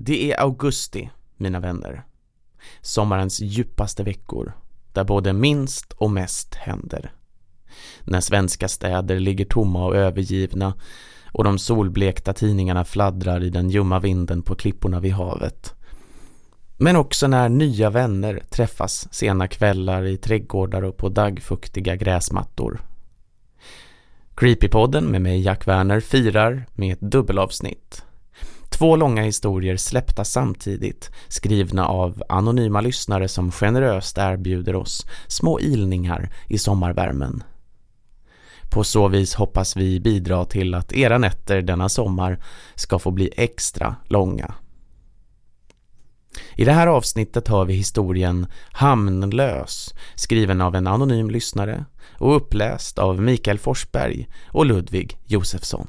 Det är augusti, mina vänner. Sommarens djupaste veckor, där både minst och mest händer. När svenska städer ligger tomma och övergivna och de solblekta tidningarna fladdrar i den ljumma vinden på klipporna vid havet. Men också när nya vänner träffas sena kvällar i trädgårdar och på dagfuktiga gräsmattor. Creepypodden med mig Jack Werner firar med ett dubbelavsnitt. Två långa historier släppta samtidigt, skrivna av anonyma lyssnare som generöst erbjuder oss små ilningar i sommarvärmen. På så vis hoppas vi bidra till att era nätter denna sommar ska få bli extra långa. I det här avsnittet hör vi historien Hamnlös, skriven av en anonym lyssnare och uppläst av Mikael Forsberg och Ludvig Josefsson.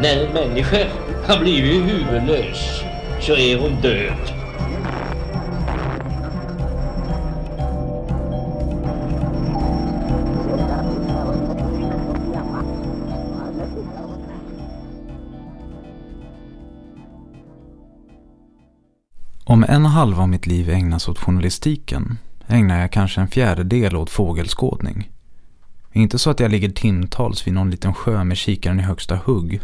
När en människa har blivit huvudlös så är hon död. Om en halva av mitt liv ägnas åt journalistiken ägnar jag kanske en fjärdedel åt fågelskådning. Inte så att jag ligger timtals vid någon liten sjö med kikaren i högsta hugg.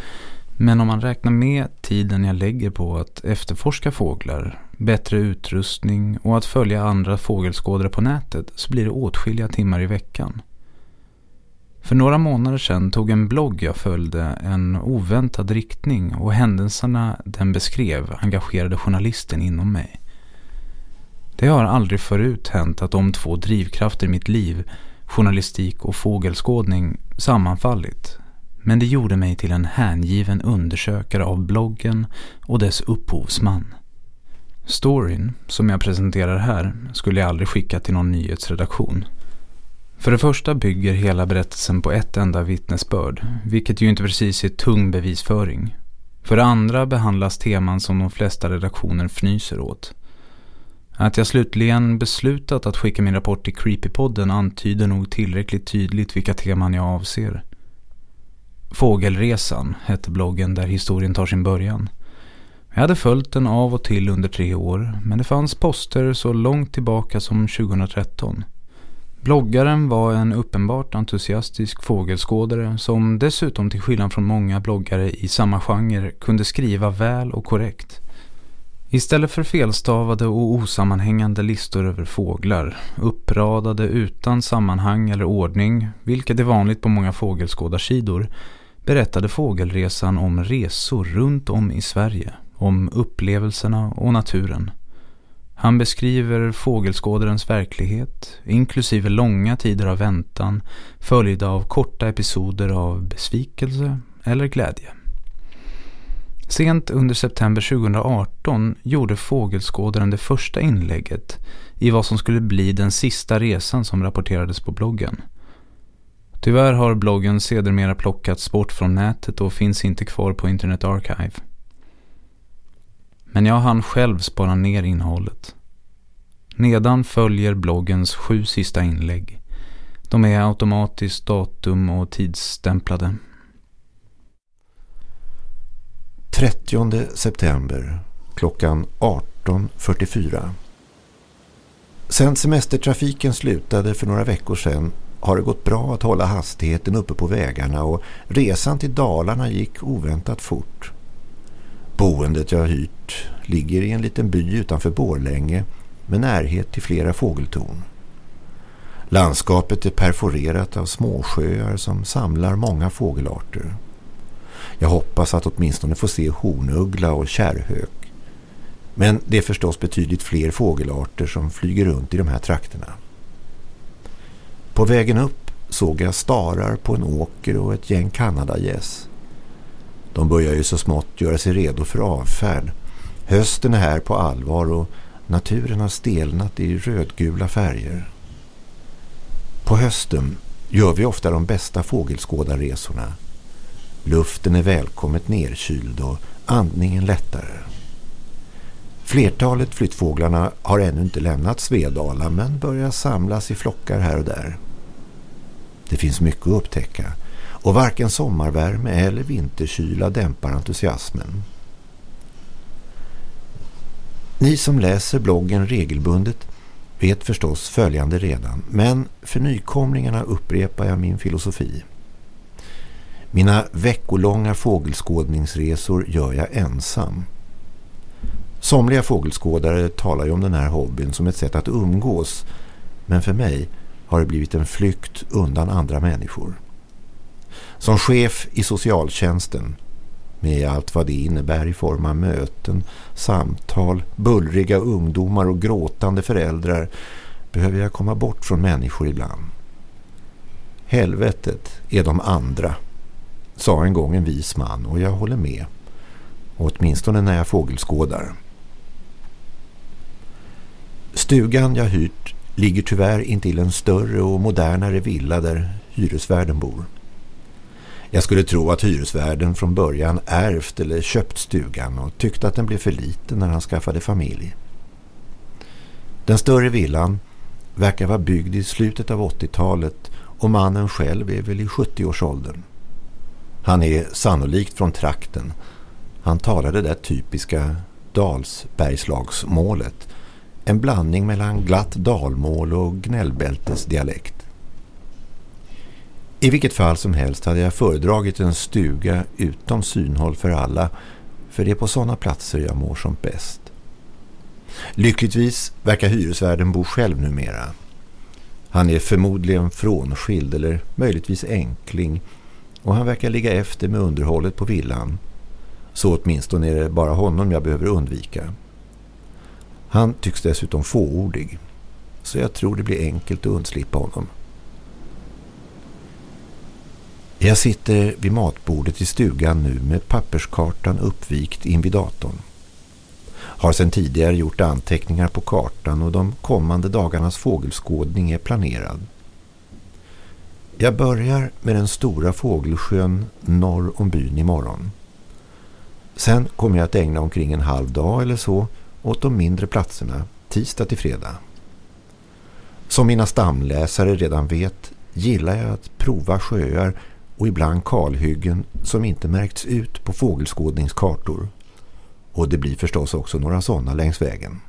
Men om man räknar med tiden jag lägger på att efterforska fåglar, bättre utrustning och att följa andra fågelskådare på nätet så blir det åtskilliga timmar i veckan. För några månader sedan tog en blogg jag följde en oväntad riktning och händelserna den beskrev engagerade journalisten inom mig. Det har aldrig förut hänt att de två drivkrafter i mitt liv, journalistik och fågelskådning, sammanfallit. Men det gjorde mig till en hängiven undersökare av bloggen och dess upphovsman. Storyn, som jag presenterar här, skulle jag aldrig skicka till någon nyhetsredaktion. För det första bygger hela berättelsen på ett enda vittnesbörd, vilket ju inte precis är tung bevisföring. För det andra behandlas teman som de flesta redaktioner fnyser åt. Att jag slutligen beslutat att skicka min rapport till Creepypodden antyder nog tillräckligt tydligt vilka teman jag avser. Fågelresan hette bloggen där historien tar sin början. Jag hade följt den av och till under tre år, men det fanns poster så långt tillbaka som 2013. Bloggaren var en uppenbart entusiastisk fågelskådare som dessutom till skillnad från många bloggare i samma genre kunde skriva väl och korrekt. Istället för felstavade och osammanhängande listor över fåglar, uppradade utan sammanhang eller ordning, vilket är vanligt på många fågelskådarsidor, berättade Fågelresan om resor runt om i Sverige, om upplevelserna och naturen. Han beskriver fågelskådarens verklighet, inklusive långa tider av väntan, följda av korta episoder av besvikelse eller glädje. Sent under september 2018 gjorde fågelskådaren det första inlägget i vad som skulle bli den sista resan som rapporterades på bloggen. Tyvärr har bloggen sedermera plockats bort från nätet och finns inte kvar på Internet Archive. Men jag hann själv spara ner innehållet. Nedan följer bloggens sju sista inlägg. De är automatiskt datum- och tidsstämplade. 30 september klockan 18.44. Sen semestertrafiken slutade för några veckor sedan har det gått bra att hålla hastigheten uppe på vägarna och resan till Dalarna gick oväntat fort. Boendet jag hyrt ligger i en liten by utanför Borlänge med närhet till flera fågeltorn. Landskapet är perforerat av småsjöar som samlar många fågelarter. Jag hoppas att åtminstone få se hornuggla och kärrhök. Men det är förstås betydligt fler fågelarter som flyger runt i de här trakterna. På vägen upp såg jag starar på en åker och ett gäng kanadagäss. De börjar ju så smått göra sig redo för avfärd. Hösten är här på allvar och naturen har stelnat i rödgula färger. På hösten gör vi ofta de bästa fågelskådarresorna. Luften är välkommet nerkyld och andningen lättare. Flertalet flyttfåglarna har ännu inte lämnat Svedala men börjar samlas i flockar här och där. Det finns mycket att upptäcka och varken sommarvärme eller vinterkyla dämpar entusiasmen. Ni som läser bloggen regelbundet vet förstås följande redan, men för nykomlingarna upprepar jag min filosofi. Mina veckolånga fågelskådningsresor gör jag ensam. Somliga fågelskådare talar ju om den här hobbyn som ett sätt att umgås, men för mig har det blivit en flykt undan andra människor. Som chef i socialtjänsten med allt vad det innebär i form av möten, samtal, bullriga ungdomar och gråtande föräldrar behöver jag komma bort från människor ibland. Helvetet är de andra, sa en gång en vis man och jag håller med. åtminstone när jag fågelskådar. Stugan jag hyrt ligger tyvärr intill en större och modernare villa där hyresvärden bor. Jag skulle tro att hyresvärden från början ärvt eller köpt stugan och tyckte att den blev för liten när han skaffade familj. Den större villan verkar vara byggd i slutet av 80-talet och mannen själv är väl i 70-årsåldern. Han är sannolikt från trakten. Han talar det där typiska Dalsbergslagsmålet. En blandning mellan glatt dalmål och gnällbältesdialekt. I vilket fall som helst hade jag föredragit en stuga utom synhåll för alla för det är på sådana platser jag mår som bäst. Lyckligtvis verkar hyresvärden bo själv numera. Han är förmodligen frånskild eller möjligtvis enkling och han verkar ligga efter med underhållet på villan. Så åtminstone är det bara honom jag behöver undvika. Han tycks dessutom fåordig så jag tror det blir enkelt att undslippa honom. Jag sitter vid matbordet i stugan nu med papperskartan uppvikt in vid datorn. Har sedan tidigare gjort anteckningar på kartan och de kommande dagarnas fågelskådning är planerad. Jag börjar med den stora fågelsjön norr om byn imorgon. Sen kommer jag att ägna omkring en halv dag eller så åt de mindre platserna tisdag till fredag. Som mina stamläsare redan vet gillar jag att prova sjöar och ibland kalhyggen som inte märkts ut på fågelskådningskartor. Och det blir förstås också några sådana längs vägen.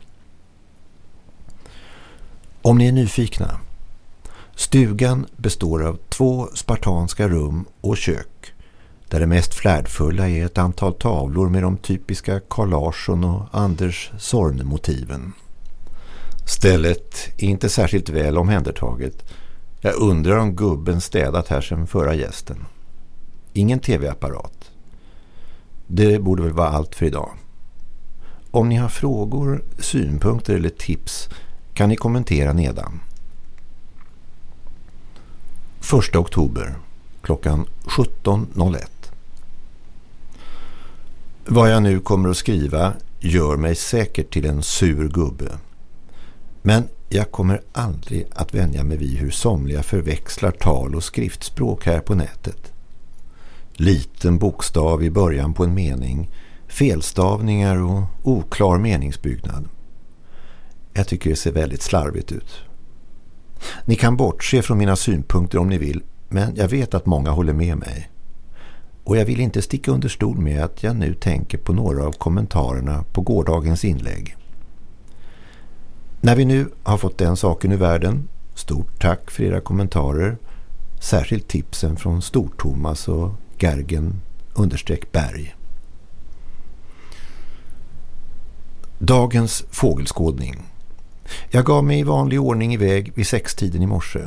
Om ni är nyfikna. Stugan består av två spartanska rum och kök där det mest flärdfulla är ett antal tavlor med de typiska Carl Larsson och Anders Sorn-motiven. Stället är inte särskilt väl omhändertaget jag undrar om gubben städat här sedan förra gästen. Ingen tv-apparat. Det borde väl vara allt för idag. Om ni har frågor, synpunkter eller tips kan ni kommentera nedan. 1 oktober klockan 17.01 Vad jag nu kommer att skriva gör mig säkert till en sur gubbe. Men jag kommer aldrig att vänja mig vid hur somliga förväxlar tal- och skriftspråk här på nätet. Liten bokstav i början på en mening, felstavningar och oklar meningsbyggnad. Jag tycker det ser väldigt slarvigt ut. Ni kan bortse från mina synpunkter om ni vill, men jag vet att många håller med mig. Och jag vill inte sticka under stol med att jag nu tänker på några av kommentarerna på gårdagens inlägg. När vi nu har fått den saken ur världen, stort tack för era kommentarer. Särskilt tipsen från Stortomas och Gergen understreck berg. Dagens fågelskådning. Jag gav mig i vanlig ordning iväg vid sextiden i morse.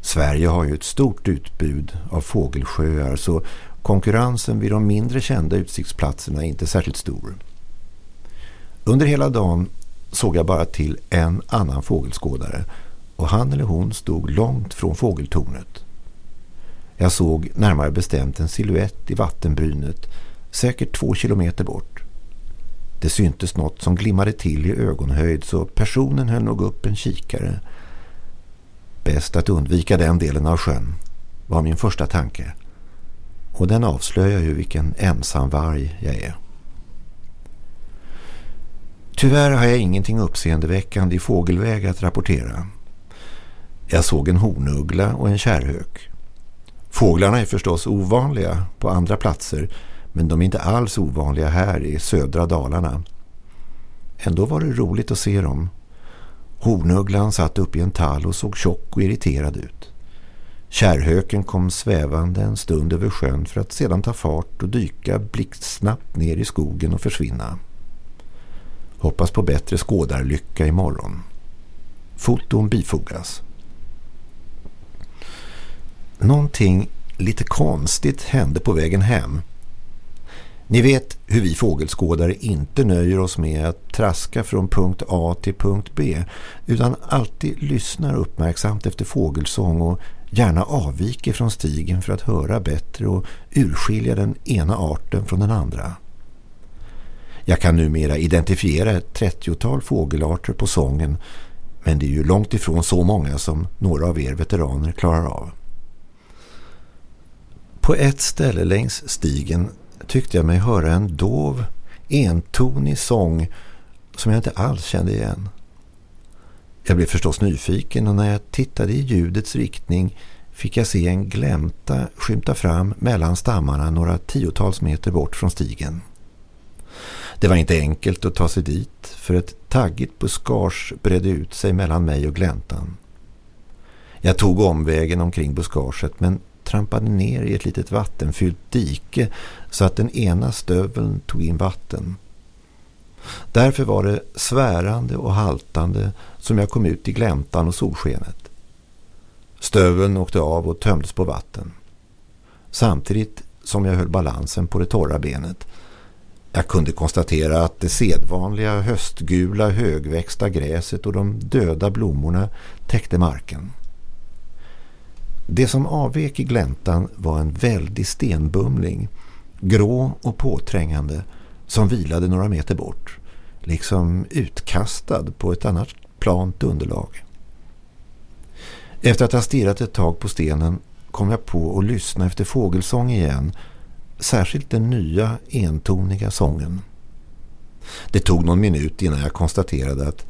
Sverige har ju ett stort utbud av fågelsjöar så konkurrensen vid de mindre kända utsiktsplatserna är inte särskilt stor. Under hela dagen såg jag bara till en annan fågelskådare och han eller hon stod långt från fågeltornet. Jag såg närmare bestämt en siluett i vattenbrynet säkert två kilometer bort. Det syntes något som glimmade till i ögonhöjd så personen höll nog upp en kikare. Bäst att undvika den delen av sjön var min första tanke. Och den avslöjar ju vilken ensam varg jag är. Tyvärr har jag ingenting uppseendeväckande i fågelväg att rapportera. Jag såg en hornuggla och en kärrhök. Fåglarna är förstås ovanliga på andra platser men de är inte alls ovanliga här i södra Dalarna. Ändå var det roligt att se dem. Hornugglan satt upp i en tall och såg tjock och irriterad ut. Kärrhöken kom svävande en stund över sjön för att sedan ta fart och dyka blixtsnabbt ner i skogen och försvinna. Hoppas på bättre skådarlycka imorgon. Foton bifogas. Någonting lite konstigt hände på vägen hem. Ni vet hur vi fågelskådare inte nöjer oss med att traska från punkt A till punkt B utan alltid lyssnar uppmärksamt efter fågelsång och gärna avviker från stigen för att höra bättre och urskilja den ena arten från den andra. Jag kan numera identifiera ett trettiotal fågelarter på sången men det är ju långt ifrån så många som några av er veteraner klarar av. På ett ställe längs stigen tyckte jag mig höra en dov, entonig sång som jag inte alls kände igen. Jag blev förstås nyfiken och när jag tittade i ljudets riktning fick jag se en glämta skymta fram mellan stammarna några tiotals meter bort från stigen. Det var inte enkelt att ta sig dit för ett taggigt buskage bredde ut sig mellan mig och gläntan. Jag tog omvägen omkring buskaget men trampade ner i ett litet vattenfyllt dike så att den ena stöveln tog in vatten. Därför var det svärande och haltande som jag kom ut i gläntan och solskenet. Stöveln åkte av och tömdes på vatten. Samtidigt som jag höll balansen på det torra benet. Jag kunde konstatera att det sedvanliga höstgula högväxta gräset och de döda blommorna täckte marken. Det som avvek i gläntan var en väldig stenbumling, grå och påträngande, som vilade några meter bort, liksom utkastad på ett annat plant underlag. Efter att ha stirrat ett tag på stenen kom jag på att lyssna efter fågelsång igen, särskilt den nya entoniga sången. Det tog någon minut innan jag konstaterade att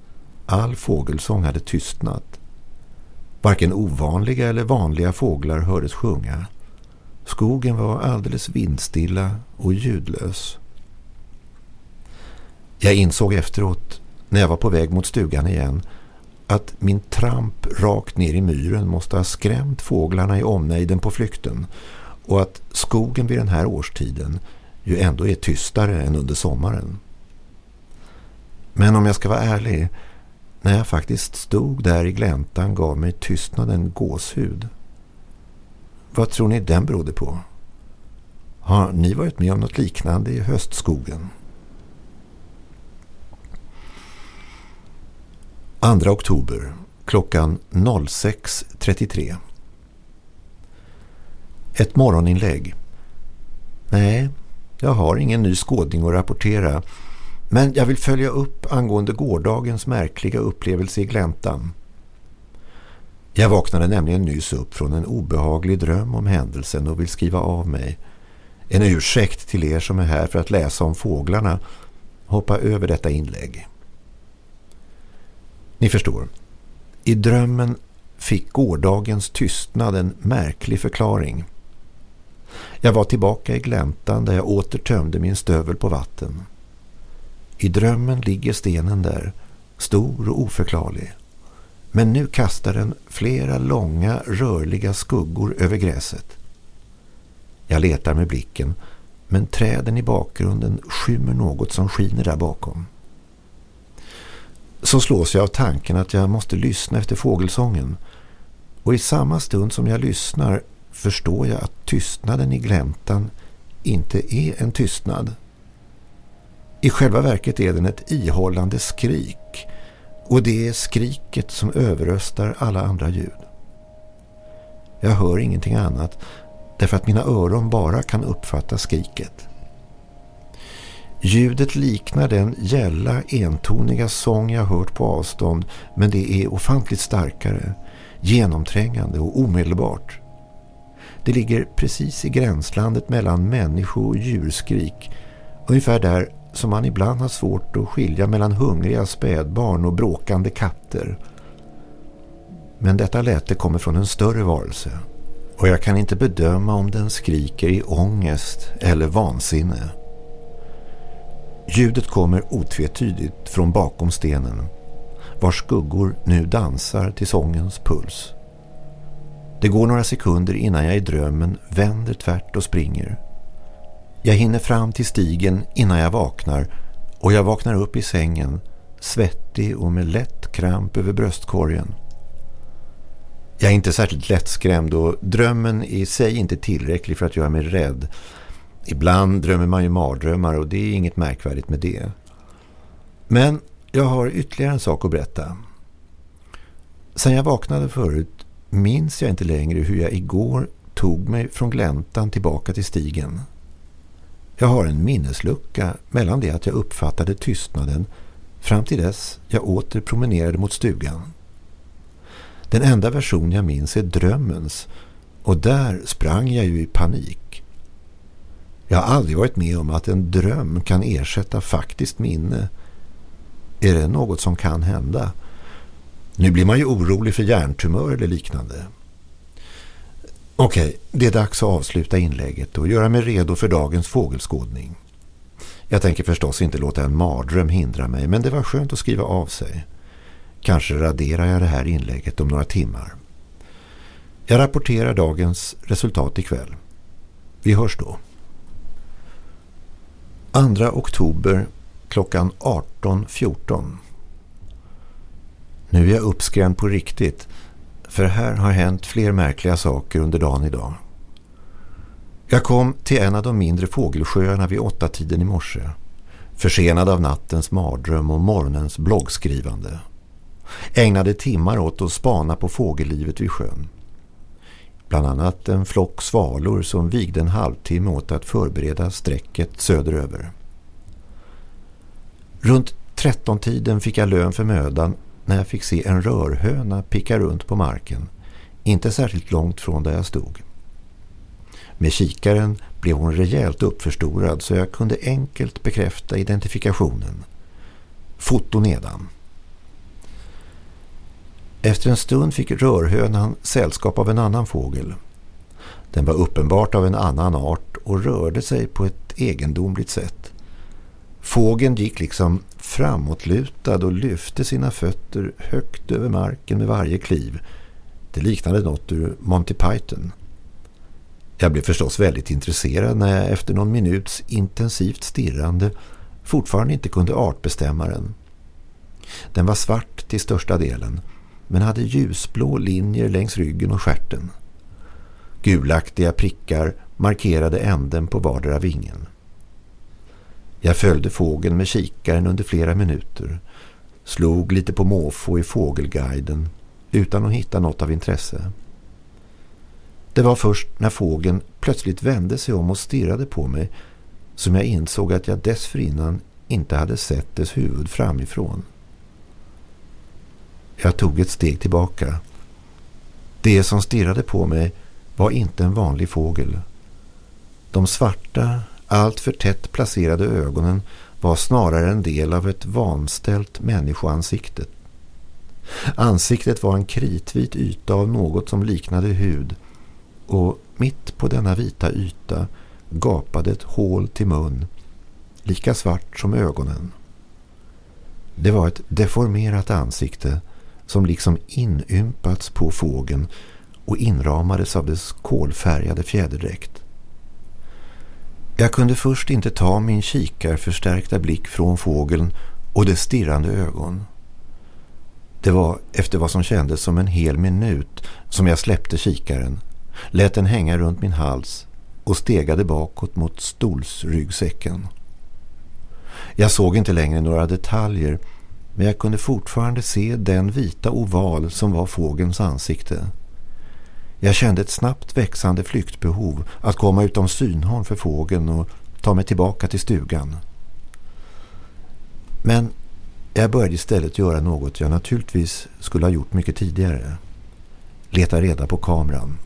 all fågelsång hade tystnat. Varken ovanliga eller vanliga fåglar hördes sjunga. Skogen var alldeles vindstilla och ljudlös. Jag insåg efteråt, när jag var på väg mot stugan igen, att min tramp rakt ner i myren måste ha skrämt fåglarna i omnejden på flykten och att skogen vid den här årstiden ju ändå är tystare än under sommaren. Men om jag ska vara ärlig när jag faktiskt stod där i gläntan gav mig tystnaden gåshud. Vad tror ni den berodde på? Har ni varit med om något liknande i höstskogen? 2 oktober klockan 06.33 ett morgoninlägg. Nej, jag har ingen ny skådning att rapportera- men jag vill följa upp angående gårdagens märkliga upplevelse i gläntan. Jag vaknade nämligen nyss upp från en obehaglig dröm om händelsen och vill skriva av mig. En ursäkt till er som är här för att läsa om fåglarna. Hoppa över detta inlägg. Ni förstår. I drömmen fick gårdagens tystnad en märklig förklaring. Jag var tillbaka i gläntan där jag åter tömde min stövel på vatten. I drömmen ligger stenen där, stor och oförklarlig. Men nu kastar den flera långa rörliga skuggor över gräset. Jag letar med blicken, men träden i bakgrunden skymmer något som skiner där bakom. Så slås jag av tanken att jag måste lyssna efter fågelsången. Och i samma stund som jag lyssnar förstår jag att tystnaden i gläntan inte är en tystnad i själva verket är den ett ihållande skrik och det är skriket som överröstar alla andra ljud. Jag hör ingenting annat därför att mina öron bara kan uppfatta skriket. Ljudet liknar den gälla entoniga sång jag hört på avstånd men det är ofantligt starkare, genomträngande och omedelbart. Det ligger precis i gränslandet mellan människo- och djurskrik, ungefär där som man ibland har svårt att skilja mellan hungriga spädbarn och bråkande katter. Men detta läte kommer från en större varelse och jag kan inte bedöma om den skriker i ångest eller vansinne. Ljudet kommer otvetydigt från bakom stenen vars skuggor nu dansar till sångens puls. Det går några sekunder innan jag i drömmen vänder tvärt och springer. Jag hinner fram till stigen innan jag vaknar och jag vaknar upp i sängen, svettig och med lätt kramp över bröstkorgen. Jag är inte särskilt lättskrämd och drömmen i sig inte tillräcklig för att göra mig rädd. Ibland drömmer man ju mardrömmar och det är inget märkvärdigt med det. Men jag har ytterligare en sak att berätta. Sen jag vaknade förut minns jag inte längre hur jag igår tog mig från gläntan tillbaka till stigen. Jag har en minneslucka mellan det att jag uppfattade tystnaden fram till dess jag åter promenerade mot stugan. Den enda version jag minns är drömmens och där sprang jag ju i panik. Jag har aldrig varit med om att en dröm kan ersätta faktiskt minne. Är det något som kan hända? Nu blir man ju orolig för hjärntumör eller liknande. Okej, det är dags att avsluta inlägget och göra mig redo för dagens fågelskådning. Jag tänker förstås inte låta en mardröm hindra mig men det var skönt att skriva av sig. Kanske raderar jag det här inlägget om några timmar. Jag rapporterar dagens resultat ikväll. Vi hörs då. 2 oktober klockan 18.14. Nu är jag uppskrämd på riktigt för här har hänt fler märkliga saker under dagen idag. Jag kom till en av de mindre fågelsjöarna vid åtta tiden i morse. Försenad av nattens mardröm och morgonens bloggskrivande. Ägnade timmar åt att spana på fågellivet vid sjön. Bland annat en flock svalor som vigde en halvtimme åt att förbereda sträcket söderöver. Runt 13-tiden fick jag lön för mödan när jag fick se en rörhöna picka runt på marken, inte särskilt långt från där jag stod. Med kikaren blev hon rejält uppförstorad så jag kunde enkelt bekräfta identifikationen. Foto nedan. Efter en stund fick rörhönan sällskap av en annan fågel. Den var uppenbart av en annan art och rörde sig på ett egendomligt sätt. Fågeln gick liksom framåtlutad och lyfte sina fötter högt över marken med varje kliv. Det liknade något ur Monty Python. Jag blev förstås väldigt intresserad när jag efter någon minuts intensivt stirrande fortfarande inte kunde artbestämma den. Den var svart till största delen men hade ljusblå linjer längs ryggen och skärten. Gulaktiga prickar markerade änden på vardera vingen. Jag följde fågeln med kikaren under flera minuter. Slog lite på måfå i fågelguiden utan att hitta något av intresse. Det var först när fågeln plötsligt vände sig om och stirrade på mig som jag insåg att jag dessförinnan inte hade sett dess huvud framifrån. Jag tog ett steg tillbaka. Det som stirrade på mig var inte en vanlig fågel. De svarta, allt för tätt placerade ögonen var snarare en del av ett vanställt människoansikte. Ansiktet var en kritvit yta av något som liknade hud och mitt på denna vita yta gapade ett hål till mun, lika svart som ögonen. Det var ett deformerat ansikte som liksom inympats på fågeln och inramades av dess kolfärgade fjäderdräkt. Jag kunde först inte ta min kikarförstärkta blick från fågeln och dess stirrande ögon. Det var efter vad som kändes som en hel minut som jag släppte kikaren, lät den hänga runt min hals och stegade bakåt mot stolsryggsäcken. Jag såg inte längre några detaljer men jag kunde fortfarande se den vita oval som var fågens ansikte. Jag kände ett snabbt växande flyktbehov att komma utom synhåll för fågeln och ta mig tillbaka till stugan. Men jag började istället göra något jag naturligtvis skulle ha gjort mycket tidigare. Leta reda på kameran.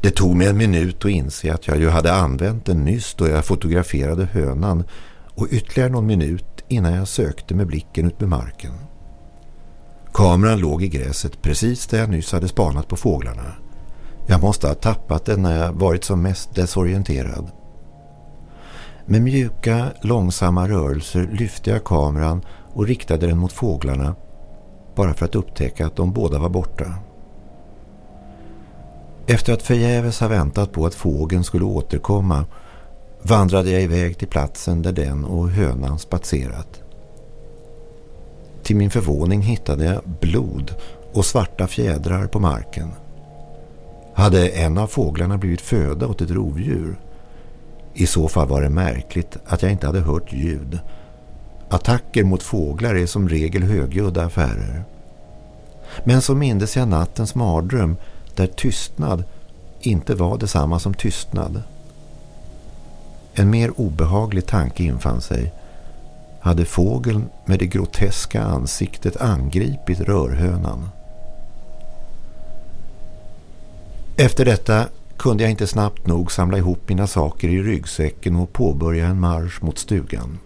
Det tog mig en minut att inse att jag ju hade använt den nyss då jag fotograferade hönan och ytterligare någon minut innan jag sökte med blicken ut med marken. Kameran låg i gräset precis där jag nyss hade spanat på fåglarna. Jag måste ha tappat den när jag varit som mest desorienterad. Med mjuka, långsamma rörelser lyfte jag kameran och riktade den mot fåglarna bara för att upptäcka att de båda var borta. Efter att förgäves ha väntat på att fågeln skulle återkomma vandrade jag iväg till platsen där den och hönan spatserat. Till min förvåning hittade jag blod och svarta fjädrar på marken. Hade en av fåglarna blivit föda åt ett rovdjur? I så fall var det märkligt att jag inte hade hört ljud. Attacker mot fåglar är som regel högljudda affärer. Men så mindes jag nattens mardröm där tystnad inte var detsamma som tystnad. En mer obehaglig tanke infann sig. Hade fågeln med det groteska ansiktet angripit rörhönan? Efter detta kunde jag inte snabbt nog samla ihop mina saker i ryggsäcken och påbörja en marsch mot stugan.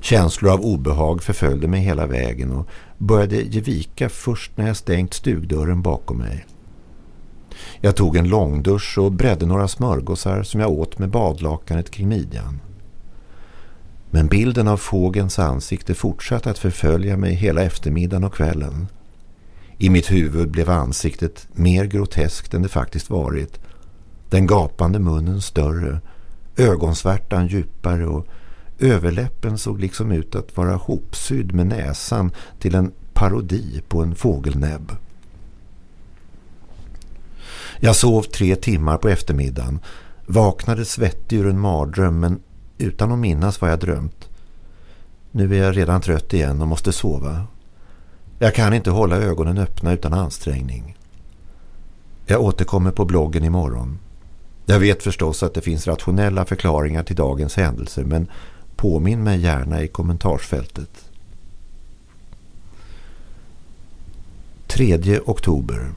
Känslor av obehag förföljde mig hela vägen och började ge vika först när jag stängt stugdörren bakom mig. Jag tog en långdusch och bredde några smörgåsar som jag åt med badlakanet kring midjan. Men bilden av fågens ansikte fortsatte att förfölja mig hela eftermiddagen och kvällen. I mitt huvud blev ansiktet mer groteskt än det faktiskt varit. Den gapande munnen större, ögonsvärtan djupare och överläppen såg liksom ut att vara hopsydd med näsan till en parodi på en fågelnäbb. Jag sov tre timmar på eftermiddagen, vaknade svettig ur en mardröm men utan att minnas vad jag drömt. Nu är jag redan trött igen och måste sova. Jag kan inte hålla ögonen öppna utan ansträngning. Jag återkommer på bloggen imorgon. Jag vet förstås att det finns rationella förklaringar till dagens händelser men påminn mig gärna i kommentarsfältet. 3 oktober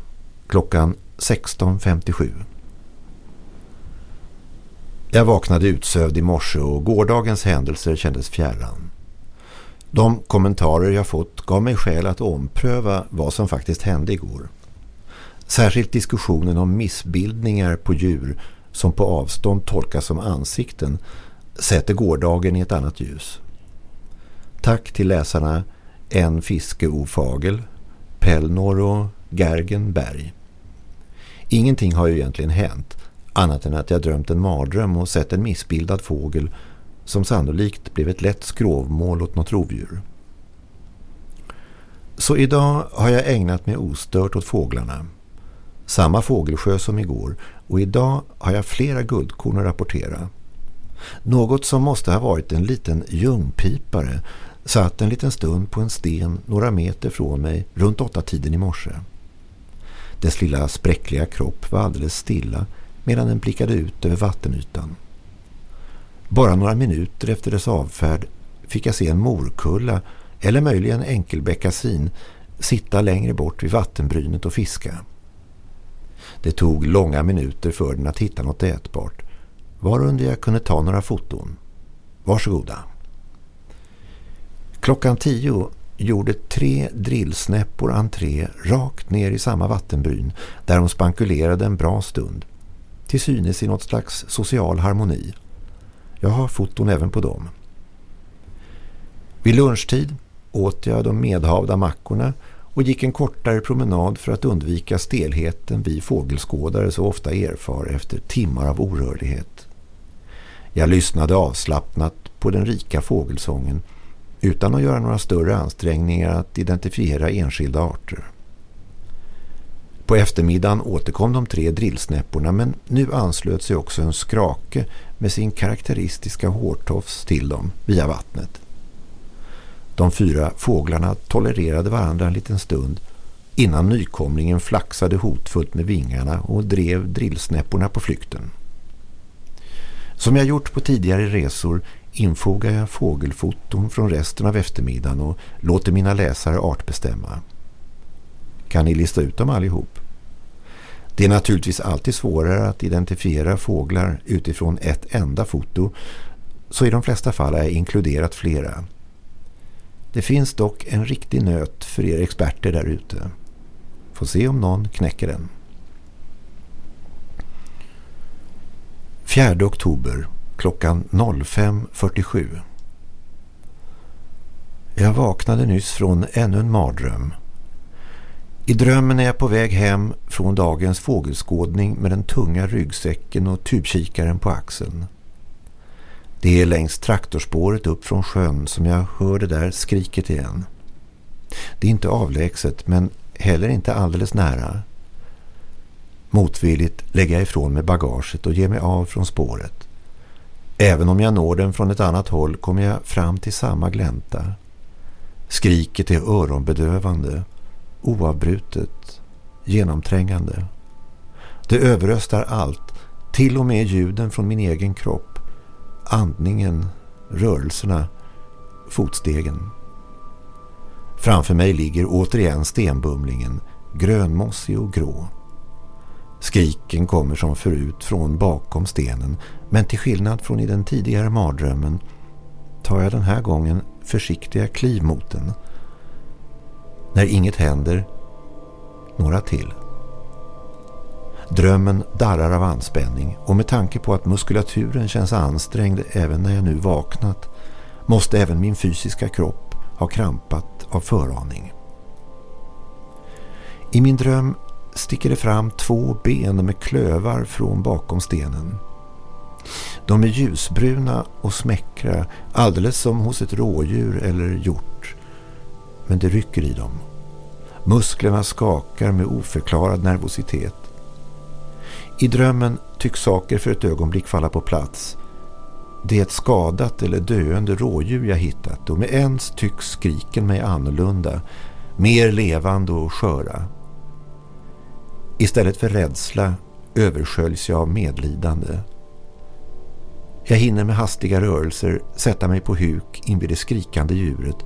klockan 16.57 jag vaknade utsövd i morse och gårdagens händelser kändes fjärran. De kommentarer jag fått gav mig skäl att ompröva vad som faktiskt hände igår. Särskilt diskussionen om missbildningar på djur som på avstånd tolkas som ansikten sätter gårdagen i ett annat ljus. Tack till läsarna En Fiske Ofagel, Pellnor och Gergen Berg. Ingenting har ju egentligen hänt annat än att jag drömt en mardröm och sett en missbildad fågel som sannolikt blev ett lätt skrovmål åt något rovdjur. Så idag har jag ägnat mig ostört åt fåglarna. Samma fågelsjö som igår och idag har jag flera guldkorn att rapportera. Något som måste ha varit en liten ljungpipare satt en liten stund på en sten några meter från mig runt åtta tiden i morse. Dess lilla spräckliga kropp var alldeles stilla medan den blickade ut över vattenytan. Bara några minuter efter dess avfärd fick jag se en morkulla eller möjligen enkelbäckasin sitta längre bort vid vattenbrynet och fiska. Det tog långa minuter för den att hitta något ätbart varunder jag kunde ta några foton. Varsågoda. Klockan tio gjorde tre drillsnäppor entré rakt ner i samma vattenbryn där de spankulerade en bra stund. Till synes i något slags social harmoni. Jag har foton även på dem. Vid lunchtid åt jag de medhavda mackorna och gick en kortare promenad för att undvika stelheten vi fågelskådare så ofta erfar efter timmar av orörlighet. Jag lyssnade avslappnat på den rika fågelsången utan att göra några större ansträngningar att identifiera enskilda arter. På eftermiddagen återkom de tre drillsnäpporna men nu anslöt sig också en skrake med sin karaktäristiska hårtofs till dem via vattnet. De fyra fåglarna tolererade varandra en liten stund innan nykomlingen flaxade hotfullt med vingarna och drev drillsnäpporna på flykten. Som jag gjort på tidigare resor infogar jag fågelfoton från resten av eftermiddagen och låter mina läsare artbestämma. Kan ni lista ut dem allihop? Det är naturligtvis alltid svårare att identifiera fåglar utifrån ett enda foto så i de flesta fall har jag inkluderat flera. Det finns dock en riktig nöt för er experter där ute. Får se om någon knäcker den. 4 oktober klockan 05.47. Jag vaknade nyss från ännu en mardröm. I drömmen är jag på väg hem från dagens fågelskådning med den tunga ryggsäcken och tubkikaren på axeln. Det är längs traktorspåret upp från sjön som jag hör det där skriket igen. Det är inte avlägset men heller inte alldeles nära. Motvilligt lägger jag ifrån mig bagaget och ger mig av från spåret. Även om jag når den från ett annat håll kommer jag fram till samma glänta. Skriket är öronbedövande, oavbrutet, genomträngande. Det överröstar allt, till och med ljuden från min egen kropp, andningen, rörelserna, fotstegen. Framför mig ligger återigen stenbumlingen, grönmossig och grå. Skriken kommer som förut från bakom stenen men till skillnad från i den tidigare mardrömmen tar jag den här gången försiktiga kliv mot den. När inget händer, några till. Drömmen darrar av anspänning och med tanke på att muskulaturen känns ansträngd även när jag nu vaknat måste även min fysiska kropp ha krampat av föraning. I min dröm sticker det fram två ben med klövar från bakom stenen. De är ljusbruna och smäckra, alldeles som hos ett rådjur eller hjort. Men det rycker i dem. Musklerna skakar med oförklarad nervositet. I drömmen tycks saker för ett ögonblick falla på plats. Det är ett skadat eller döende rådjur jag hittat och med ens tycks skriken mig annorlunda, mer levande och sköra. Istället för rädsla översköljs jag av medlidande. Jag hinner med hastiga rörelser sätta mig på huk invid det skrikande djuret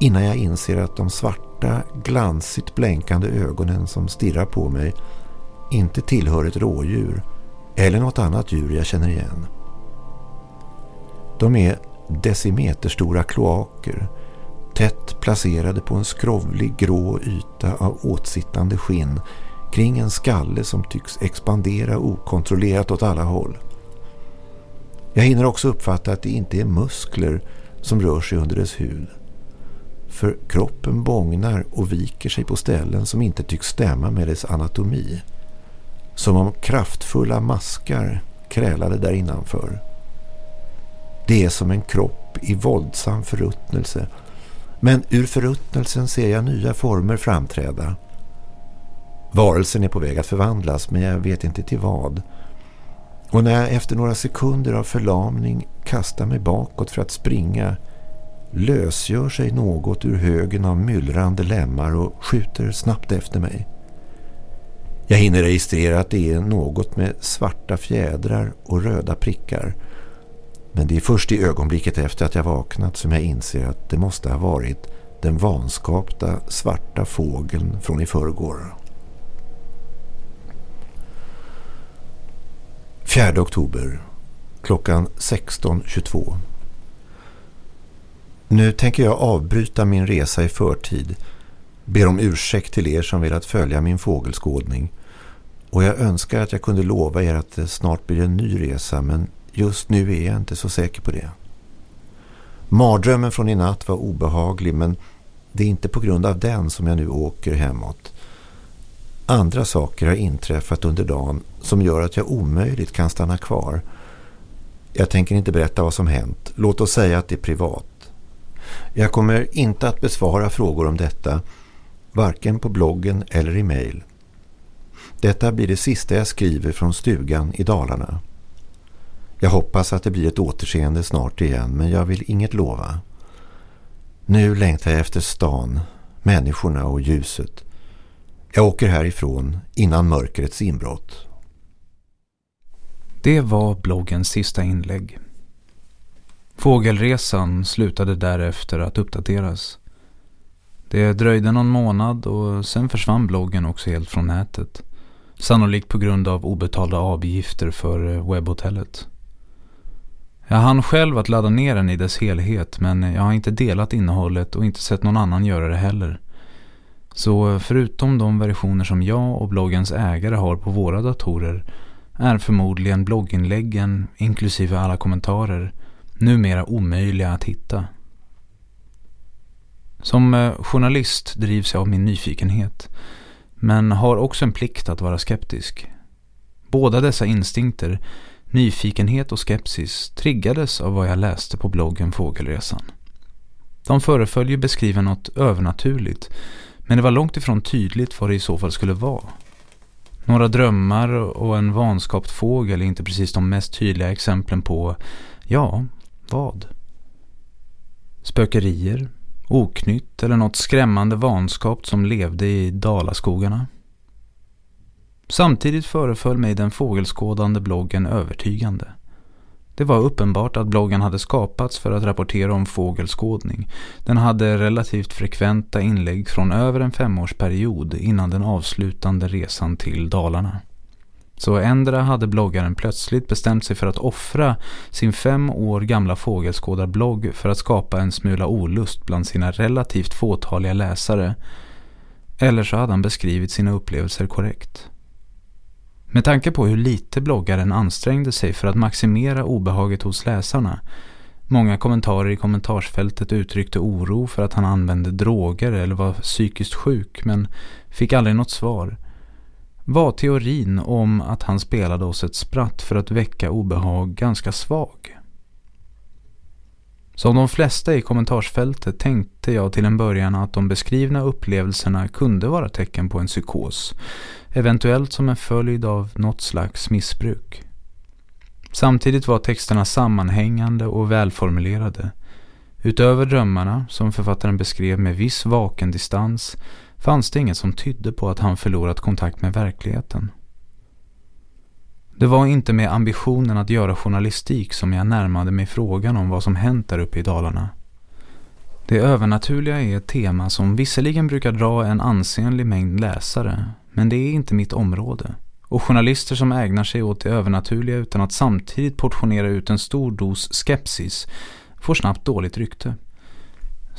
innan jag inser att de svarta, glansigt blänkande ögonen som stirrar på mig inte tillhör ett rådjur eller något annat djur jag känner igen. De är decimeterstora kloaker tätt placerade på en skrovlig grå yta av åtsittande skinn kring en skalle som tycks expandera okontrollerat åt alla håll. Jag hinner också uppfatta att det inte är muskler som rör sig under dess hud. För kroppen bångnar och viker sig på ställen som inte tycks stämma med dess anatomi. Som om kraftfulla maskar krälade där innanför. Det är som en kropp i våldsam förruttnelse. Men ur förruttnelsen ser jag nya former framträda. Varelsen är på väg att förvandlas men jag vet inte till vad. Och när jag efter några sekunder av förlamning kastar mig bakåt för att springa lösgör sig något ur högen av myllrande lämmar och skjuter snabbt efter mig. Jag hinner registrera att det är något med svarta fjädrar och röda prickar. Men det är först i ögonblicket efter att jag vaknat som jag inser att det måste ha varit den vanskapta svarta fågeln från i förrgår. 4 oktober klockan 16.22. Nu tänker jag avbryta min resa i förtid. Ber om ursäkt till er som velat följa min fågelskådning. Och jag önskar att jag kunde lova er att det snart blir en ny resa men just nu är jag inte så säker på det. Mardrömmen från i natt var obehaglig men det är inte på grund av den som jag nu åker hemåt. Andra saker har inträffat under dagen som gör att jag omöjligt kan stanna kvar. Jag tänker inte berätta vad som hänt. Låt oss säga att det är privat. Jag kommer inte att besvara frågor om detta, varken på bloggen eller i mejl. Detta blir det sista jag skriver från stugan i Dalarna. Jag hoppas att det blir ett återseende snart igen, men jag vill inget lova. Nu längtar jag efter stan, människorna och ljuset. Jag åker härifrån innan mörkrets inbrott. Det var bloggens sista inlägg. Fågelresan slutade därefter att uppdateras. Det dröjde någon månad och sen försvann bloggen också helt från nätet. Sannolikt på grund av obetalda avgifter för eh, webbhotellet. Jag hann själv att ladda ner den i dess helhet men jag har inte delat innehållet och inte sett någon annan göra det heller. Så eh, förutom de versioner som jag och bloggens ägare har på våra datorer är förmodligen blogginläggen, inklusive alla kommentarer, numera omöjliga att hitta. Som eh, journalist drivs jag av min nyfikenhet, men har också en plikt att vara skeptisk. Båda dessa instinkter, nyfikenhet och skepsis, triggades av vad jag läste på bloggen Fågelresan. De föreföll ju beskriva något övernaturligt, men det var långt ifrån tydligt vad det i så fall skulle vara. Några drömmar och en vanskapt fågel är inte precis de mest tydliga exemplen på, ja, vad? Spökerier, oknytt eller något skrämmande vanskapt som levde i dalaskogarna. Samtidigt föreföll mig den fågelskådande bloggen övertygande. Det var uppenbart att bloggen hade skapats för att rapportera om fågelskådning. Den hade relativt frekventa inlägg från över en femårsperiod innan den avslutande resan till Dalarna. Så ändra hade bloggaren plötsligt bestämt sig för att offra sin fem år gamla fågelskådarblogg för att skapa en smula olust bland sina relativt fåtaliga läsare. Eller så hade han beskrivit sina upplevelser korrekt. Med tanke på hur lite bloggaren ansträngde sig för att maximera obehaget hos läsarna. Många kommentarer i kommentarsfältet uttryckte oro för att han använde droger eller var psykiskt sjuk men fick aldrig något svar. Var teorin om att han spelade oss ett spratt för att väcka obehag ganska svag? Som de flesta i kommentarsfältet tänkte jag till en början att de beskrivna upplevelserna kunde vara tecken på en psykos eventuellt som en följd av något slags missbruk. Samtidigt var texterna sammanhängande och välformulerade. Utöver drömmarna, som författaren beskrev med viss vaken distans, fanns det inget som tydde på att han förlorat kontakt med verkligheten. Det var inte med ambitionen att göra journalistik som jag närmade mig frågan om vad som hänt där uppe i Dalarna. Det övernaturliga är ett tema som visserligen brukar dra en ansenlig mängd läsare, men det är inte mitt område. Och journalister som ägnar sig åt det övernaturliga utan att samtidigt portionera ut en stor dos skepsis får snabbt dåligt rykte.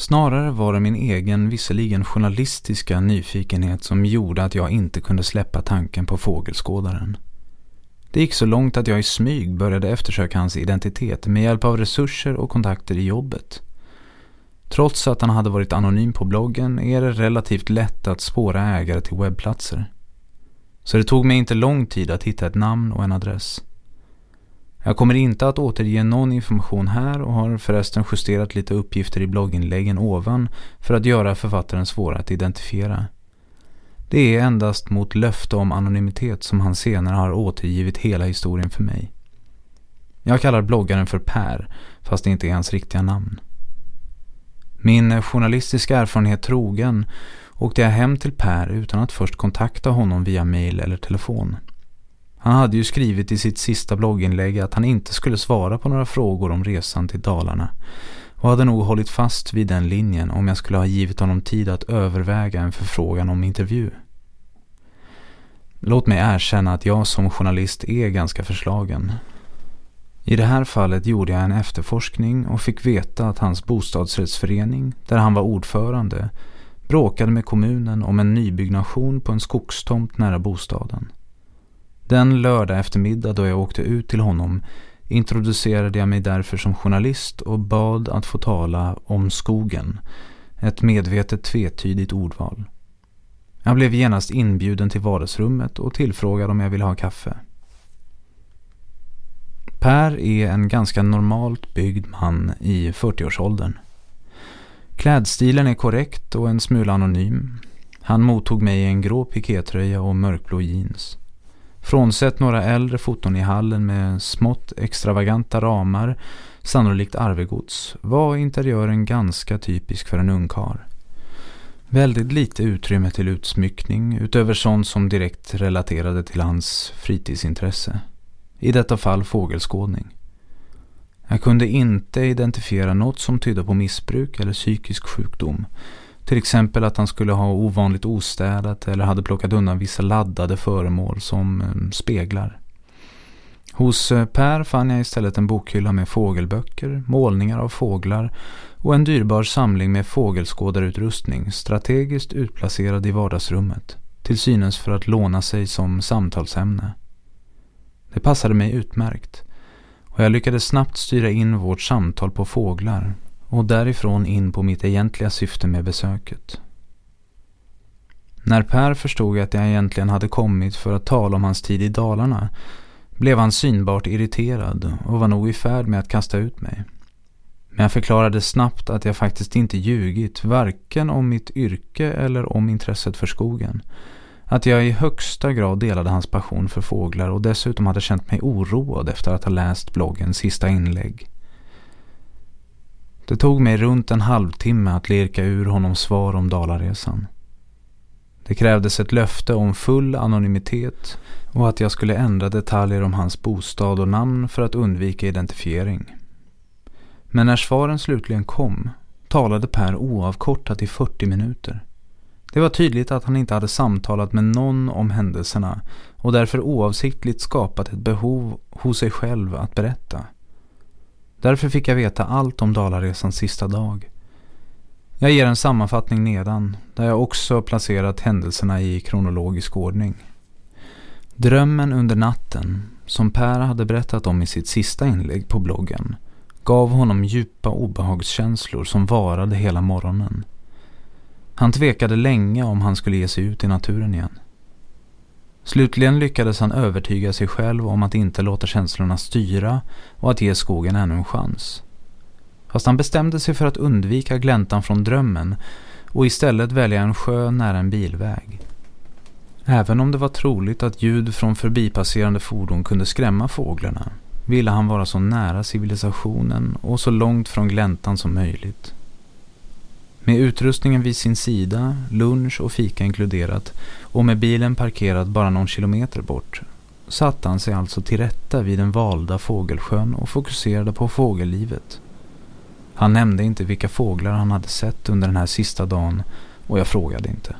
Snarare var det min egen, visserligen journalistiska nyfikenhet som gjorde att jag inte kunde släppa tanken på fågelskådaren. Det gick så långt att jag i smyg började eftersöka hans identitet med hjälp av resurser och kontakter i jobbet. Trots att han hade varit anonym på bloggen är det relativt lätt att spåra ägare till webbplatser. Så det tog mig inte lång tid att hitta ett namn och en adress. Jag kommer inte att återge någon information här och har förresten justerat lite uppgifter i blogginläggen ovan för att göra författaren svåra att identifiera. Det är endast mot löfte om anonymitet som han senare har återgivit hela historien för mig. Jag kallar bloggaren för Per, fast det inte är hans riktiga namn. Min journalistiska erfarenhet trogen åkte jag hem till Per utan att först kontakta honom via mail eller telefon. Han hade ju skrivit i sitt sista blogginlägg att han inte skulle svara på några frågor om resan till Dalarna och hade nog hållit fast vid den linjen om jag skulle ha givit honom tid att överväga en förfrågan om intervju. Låt mig erkänna att jag som journalist är ganska förslagen. I det här fallet gjorde jag en efterforskning och fick veta att hans bostadsrättsförening, där han var ordförande, bråkade med kommunen om en nybyggnation på en skogstomt nära bostaden. Den lördag eftermiddag då jag åkte ut till honom introducerade jag mig därför som journalist och bad att få tala om skogen, ett medvetet tvetydigt ordval. Jag blev genast inbjuden till vardagsrummet och tillfrågad om jag ville ha kaffe. Per är en ganska normalt byggd man i 40-årsåldern. Klädstilen är korrekt och en smula anonym. Han mottog mig i en grå pikétröja och mörkblå jeans. Frånsett några äldre foton i hallen med smått extravaganta ramar, sannolikt arvegods, var interiören ganska typisk för en ungkar. Väldigt lite utrymme till utsmyckning utöver sånt som direkt relaterade till hans fritidsintresse. I detta fall fågelskådning. Jag kunde inte identifiera något som tydde på missbruk eller psykisk sjukdom. Till exempel att han skulle ha ovanligt ostädat eller hade plockat undan vissa laddade föremål som ehm, speglar. Hos eh, Per fann jag istället en bokhylla med fågelböcker, målningar av fåglar och en dyrbar samling med fågelskådarutrustning strategiskt utplacerad i vardagsrummet, till synes för att låna sig som samtalsämne. Det passade mig utmärkt och jag lyckades snabbt styra in vårt samtal på fåglar och därifrån in på mitt egentliga syfte med besöket. När Per förstod att jag egentligen hade kommit för att tala om hans tid i Dalarna blev han synbart irriterad och var nog i färd med att kasta ut mig. Men jag förklarade snabbt att jag faktiskt inte ljugit varken om mitt yrke eller om intresset för skogen. Att jag i högsta grad delade hans passion för fåglar och dessutom hade känt mig oroad efter att ha läst bloggens sista inlägg. Det tog mig runt en halvtimme att lirka ur honom svar om Dalaresan. Det krävdes ett löfte om full anonymitet och att jag skulle ändra detaljer om hans bostad och namn för att undvika identifiering. Men när svaren slutligen kom talade Per oavkortat i 40 minuter. Det var tydligt att han inte hade samtalat med någon om händelserna och därför oavsiktligt skapat ett behov hos sig själv att berätta. Därför fick jag veta allt om Dalaresans sista dag. Jag ger en sammanfattning nedan där jag också placerat händelserna i kronologisk ordning. Drömmen under natten, som Per hade berättat om i sitt sista inlägg på bloggen, gav honom djupa obehagskänslor som varade hela morgonen. Han tvekade länge om han skulle ge sig ut i naturen igen. Slutligen lyckades han övertyga sig själv om att inte låta känslorna styra och att ge skogen ännu en chans. Fast han bestämde sig för att undvika gläntan från drömmen och istället välja en sjö nära en bilväg. Även om det var troligt att ljud från förbipasserande fordon kunde skrämma fåglarna ville han vara så nära civilisationen och så långt från gläntan som möjligt. Med utrustningen vid sin sida, lunch och fika inkluderat och med bilen parkerad bara någon kilometer bort satte han sig alltså till rätta vid den valda fågelsjön och fokuserade på fågellivet. Han nämnde inte vilka fåglar han hade sett under den här sista dagen och jag frågade inte.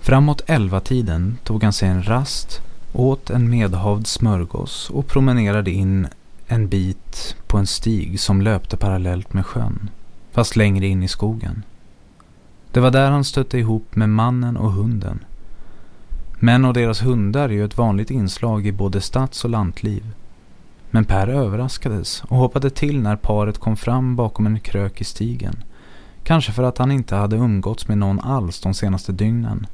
Framåt elva tiden tog han sig en rast, åt en medhavd smörgås och promenerade in en bit på en stig som löpte parallellt med sjön, fast längre in i skogen. Det var där han stötte ihop med mannen och hunden. Män och deras hundar är ju ett vanligt inslag i både stads- och lantliv. Men Per överraskades och hoppade till när paret kom fram bakom en krök i stigen. Kanske för att han inte hade umgåtts med någon alls de senaste dygnen.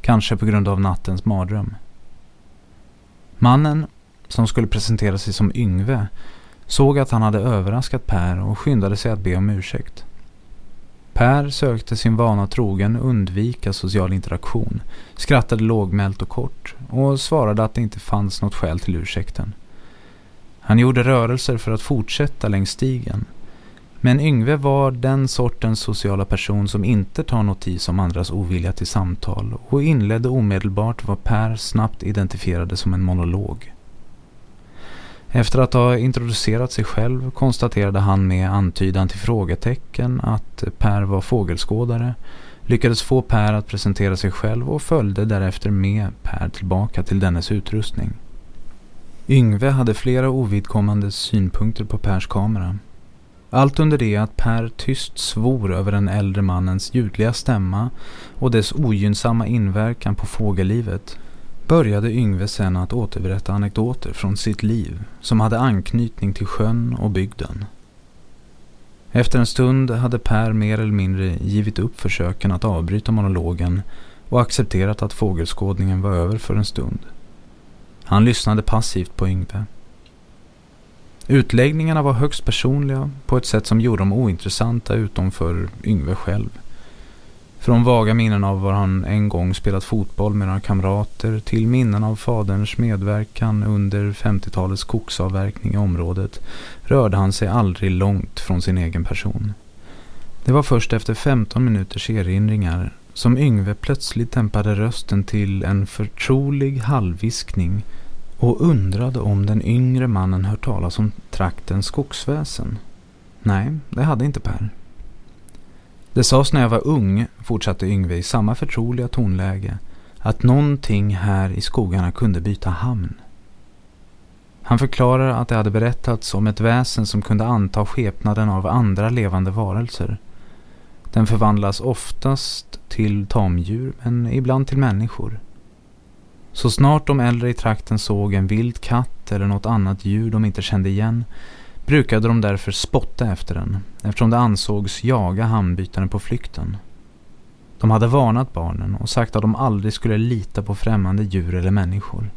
Kanske på grund av nattens mardröm. Mannen, som skulle presentera sig som Yngve, såg att han hade överraskat Per och skyndade sig att be om ursäkt. Per sökte sin vana trogen undvika social interaktion, skrattade lågmält och kort och svarade att det inte fanns något skäl till ursäkten. Han gjorde rörelser för att fortsätta längs stigen. Men Yngve var den sortens sociala person som inte tar notis om andras ovilja till samtal och inledde omedelbart vad Per snabbt identifierade som en monolog. Efter att ha introducerat sig själv konstaterade han med antydan till frågetecken att Per var fågelskådare, lyckades få Per att presentera sig själv och följde därefter med Per tillbaka till dennes utrustning. Yngve hade flera ovidkommande synpunkter på Pers kamera. Allt under det att Per tyst svor över den äldre mannens ljudliga stämma och dess ogynnsamma inverkan på fågellivet började Yngve sen att återberätta anekdoter från sitt liv som hade anknytning till sjön och bygden. Efter en stund hade Per mer eller mindre givit upp försöken att avbryta monologen och accepterat att fågelskådningen var över för en stund. Han lyssnade passivt på Yngve. Utläggningarna var högst personliga på ett sätt som gjorde dem ointressanta utom för Yngve själv. Från vaga minnen av var han en gång spelat fotboll med några kamrater till minnen av faderns medverkan under 50-talets skogsavverkning i området rörde han sig aldrig långt från sin egen person. Det var först efter 15 minuters erinringar som Yngve plötsligt dämpade rösten till en förtrolig halvviskning och undrade om den yngre mannen hört talas om traktens skogsväsen. Nej, det hade inte Per. Det sades när jag var ung, fortsatte Yngve i samma förtroliga tonläge, att någonting här i skogarna kunde byta hamn. Han förklarar att det hade berättats om ett väsen som kunde anta skepnaden av andra levande varelser. Den förvandlas oftast till tamdjur men ibland till människor. Så snart de äldre i trakten såg en vild katt eller något annat djur de inte kände igen brukade de därför spotta efter den eftersom det ansågs jaga hamnbytaren på flykten. De hade varnat barnen och sagt att de aldrig skulle lita på främmande djur eller människor.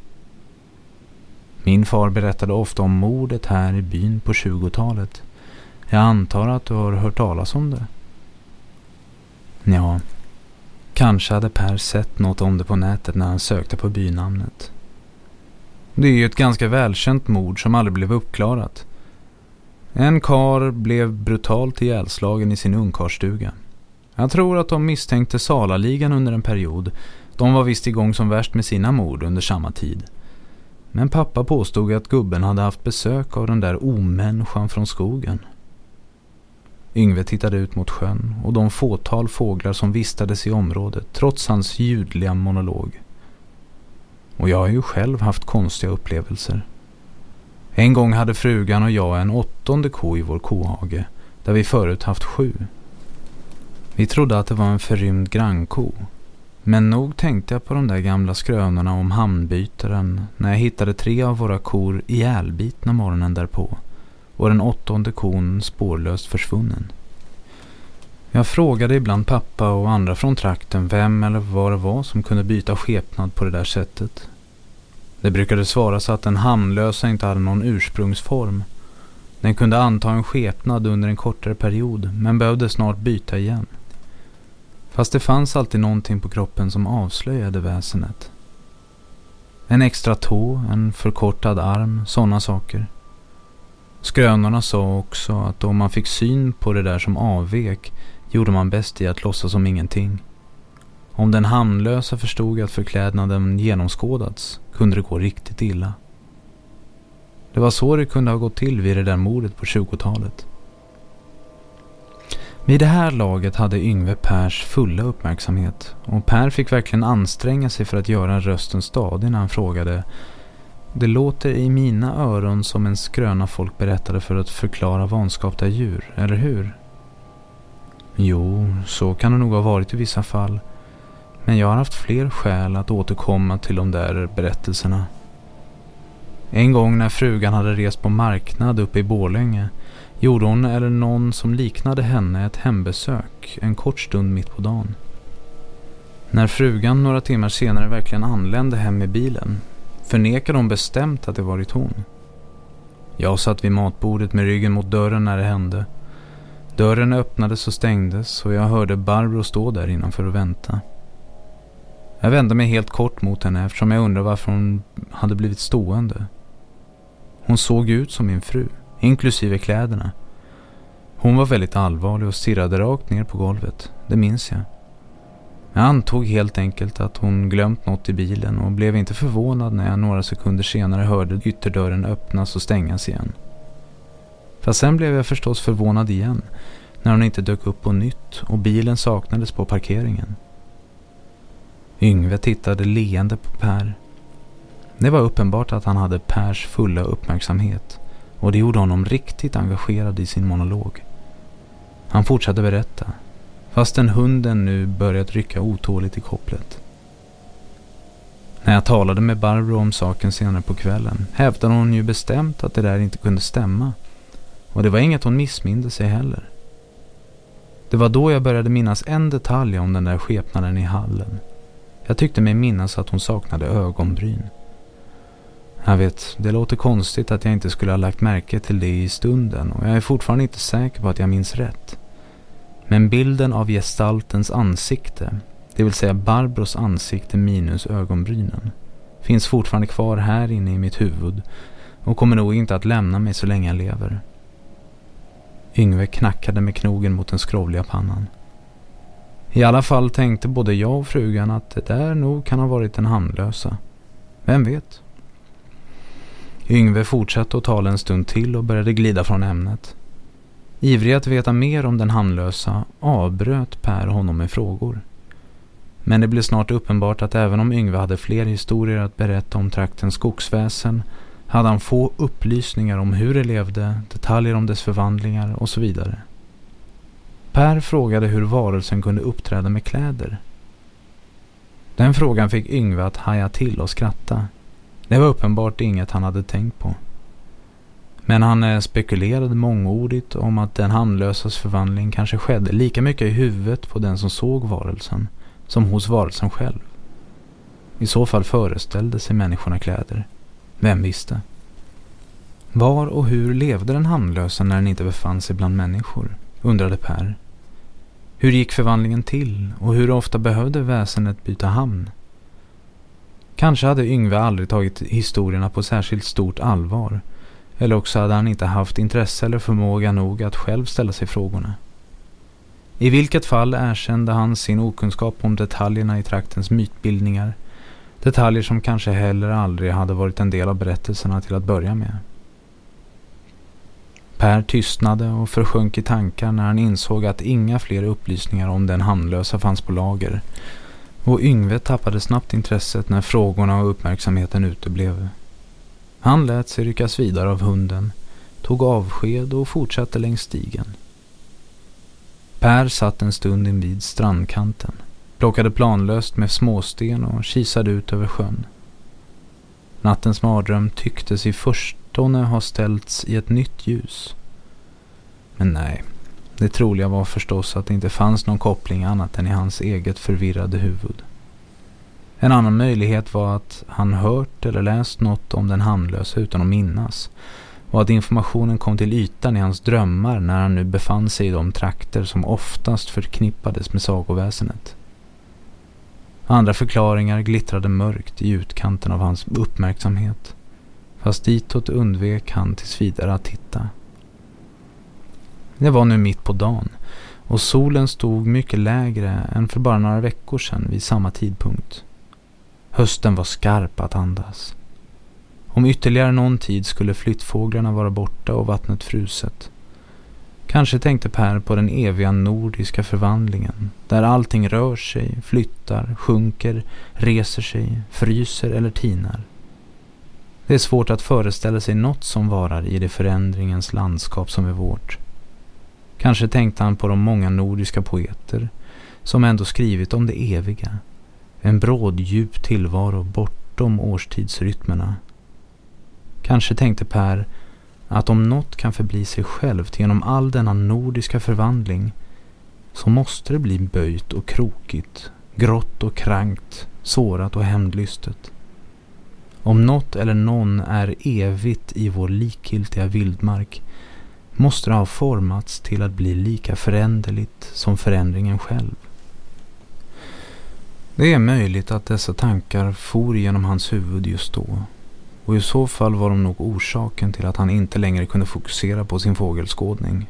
Min far berättade ofta om mordet här i byn på 20-talet. Jag antar att du har hört talas om det. Ja, kanske hade Per sett något om det på nätet när han sökte på bynamnet. Det är ju ett ganska välkänt mord som aldrig blev uppklarat. En kar blev brutalt ihjälslagen i sin ungkarstuga. Jag tror att de misstänkte Salaligan under en period. De var visst igång som värst med sina mord under samma tid. Men pappa påstod att gubben hade haft besök av den där omänniskan från skogen. Yngve tittade ut mot sjön och de fåtal fåglar som vistades i området trots hans ljudliga monolog. Och jag har ju själv haft konstiga upplevelser. En gång hade frugan och jag en åttonde ko i vår kohage där vi förut haft sju. Vi trodde att det var en förrymd grannko. Men nog tänkte jag på de där gamla skrönorna om hamnbytaren när jag hittade tre av våra kor ihjälbitna morgonen därpå och den åttonde kon spårlöst försvunnen. Jag frågade ibland pappa och andra från trakten vem eller vad det var som kunde byta skepnad på det där sättet. Det brukade svaras att den hamnlösa inte hade någon ursprungsform. Den kunde anta en skepnad under en kortare period men behövde snart byta igen. Fast det fanns alltid någonting på kroppen som avslöjade väsenet. En extra tå, en förkortad arm, sådana saker. Skrönorna sa också att om man fick syn på det där som avvek gjorde man bäst i att låtsas som ingenting. Om den hamnlösa förstod att förklädnaden genomskådats kunde det gå riktigt illa. Det var så det kunde ha gått till vid det där mordet på 20-talet. Vid det här laget hade Yngve Pers fulla uppmärksamhet och Per fick verkligen anstränga sig för att göra rösten stadig när han frågade Det låter i mina öron som en skröna folk berättade för att förklara vanskapta djur, eller hur? Jo, så kan det nog ha varit i vissa fall. Men jag har haft fler skäl att återkomma till de där berättelserna. En gång när frugan hade rest på marknad uppe i Borlänge gjorde hon eller någon som liknade henne ett hembesök en kort stund mitt på dagen. När frugan några timmar senare verkligen anlände hem med bilen förnekade hon bestämt att det varit hon. Jag satt vid matbordet med ryggen mot dörren när det hände. Dörren öppnades och stängdes och jag hörde Barbro stå där innanför och vänta. Jag vände mig helt kort mot henne eftersom jag undrade varför hon hade blivit stående. Hon såg ut som min fru inklusive kläderna. Hon var väldigt allvarlig och stirrade rakt ner på golvet, det minns jag. Jag antog helt enkelt att hon glömt något i bilen och blev inte förvånad när jag några sekunder senare hörde ytterdörren öppnas och stängas igen. Fast sen blev jag förstås förvånad igen när hon inte dök upp på nytt och bilen saknades på parkeringen. Yngve tittade leende på Per. Det var uppenbart att han hade Pers fulla uppmärksamhet och det gjorde honom riktigt engagerad i sin monolog. Han fortsatte berätta, fastän hunden nu börjat rycka otåligt i kopplet. När jag talade med Barbro om saken senare på kvällen hävdade hon ju bestämt att det där inte kunde stämma. Och det var inget hon missminde sig heller. Det var då jag började minnas en detalj om den där skepnaden i hallen. Jag tyckte mig minnas att hon saknade ögonbryn. Jag vet, det låter konstigt att jag inte skulle ha lagt märke till det i stunden och jag är fortfarande inte säker på att jag minns rätt. Men bilden av gestaltens ansikte, det vill säga Barbros ansikte minus ögonbrynen, finns fortfarande kvar här inne i mitt huvud och kommer nog inte att lämna mig så länge jag lever. Yngve knackade med knogen mot den skrovliga pannan. I alla fall tänkte både jag och frugan att det där nog kan ha varit en handlösa. Vem vet? Yngve fortsatte att tala en stund till och började glida från ämnet. Ivrig att veta mer om den handlösa avbröt Per honom med frågor. Men det blev snart uppenbart att även om Yngve hade fler historier att berätta om traktens skogsväsen hade han få upplysningar om hur det levde, detaljer om dess förvandlingar och så vidare. Per frågade hur varelsen kunde uppträda med kläder. Den frågan fick Yngve att haja till och skratta. Det var uppenbart inget han hade tänkt på. Men han eh, spekulerade mångordigt om att den handlösas förvandling kanske skedde lika mycket i huvudet på den som såg varelsen som hos varelsen själv. I så fall föreställde sig människorna kläder. Vem visste? Var och hur levde den handlösa när den inte befann sig bland människor? undrade Per. Hur gick förvandlingen till och hur ofta behövde väsendet byta hamn? Kanske hade Yngve aldrig tagit historierna på särskilt stort allvar eller också hade han inte haft intresse eller förmåga nog att själv ställa sig frågorna. I vilket fall erkände han sin okunskap om detaljerna i traktens mytbildningar. Detaljer som kanske heller aldrig hade varit en del av berättelserna till att börja med. Per tystnade och försjönk i tankar när han insåg att inga fler upplysningar om den handlösa fanns på lager. Och Yngve tappade snabbt intresset när frågorna och uppmärksamheten uteblev. Han lät sig ryckas vidare av hunden, tog avsked och fortsatte längs stigen. Per satt en stund invid strandkanten, plockade planlöst med småsten och kisade ut över sjön. Nattens mardröm tycktes i Tone har ställts i ett nytt ljus. Men nej, det troliga var förstås att det inte fanns någon koppling annat än i hans eget förvirrade huvud. En annan möjlighet var att han hört eller läst något om den handlösa utan att minnas och att informationen kom till ytan i hans drömmar när han nu befann sig i de trakter som oftast förknippades med sagoväsendet. Andra förklaringar glittrade mörkt i utkanten av hans uppmärksamhet fast ditåt undvek han tills vidare att titta. Det var nu mitt på dagen och solen stod mycket lägre än för bara några veckor sedan vid samma tidpunkt. Hösten var skarp att andas. Om ytterligare någon tid skulle flyttfåglarna vara borta och vattnet fruset. Kanske tänkte Per på den eviga nordiska förvandlingen, där allting rör sig, flyttar, sjunker, reser sig, fryser eller tinar. Det är svårt att föreställa sig något som varar i det förändringens landskap som är vårt. Kanske tänkte han på de många nordiska poeter som ändå skrivit om det eviga, en bråddjup tillvaro bortom årstidsrytmerna. Kanske tänkte Per att om något kan förbli sig självt genom all denna nordiska förvandling så måste det bli böjt och krokigt, grått och krankt, sårat och hämndlystet. Om något eller någon är evigt i vår likgiltiga vildmark måste det ha formats till att bli lika föränderligt som förändringen själv. Det är möjligt att dessa tankar for genom hans huvud just då. Och i så fall var de nog orsaken till att han inte längre kunde fokusera på sin fågelskådning.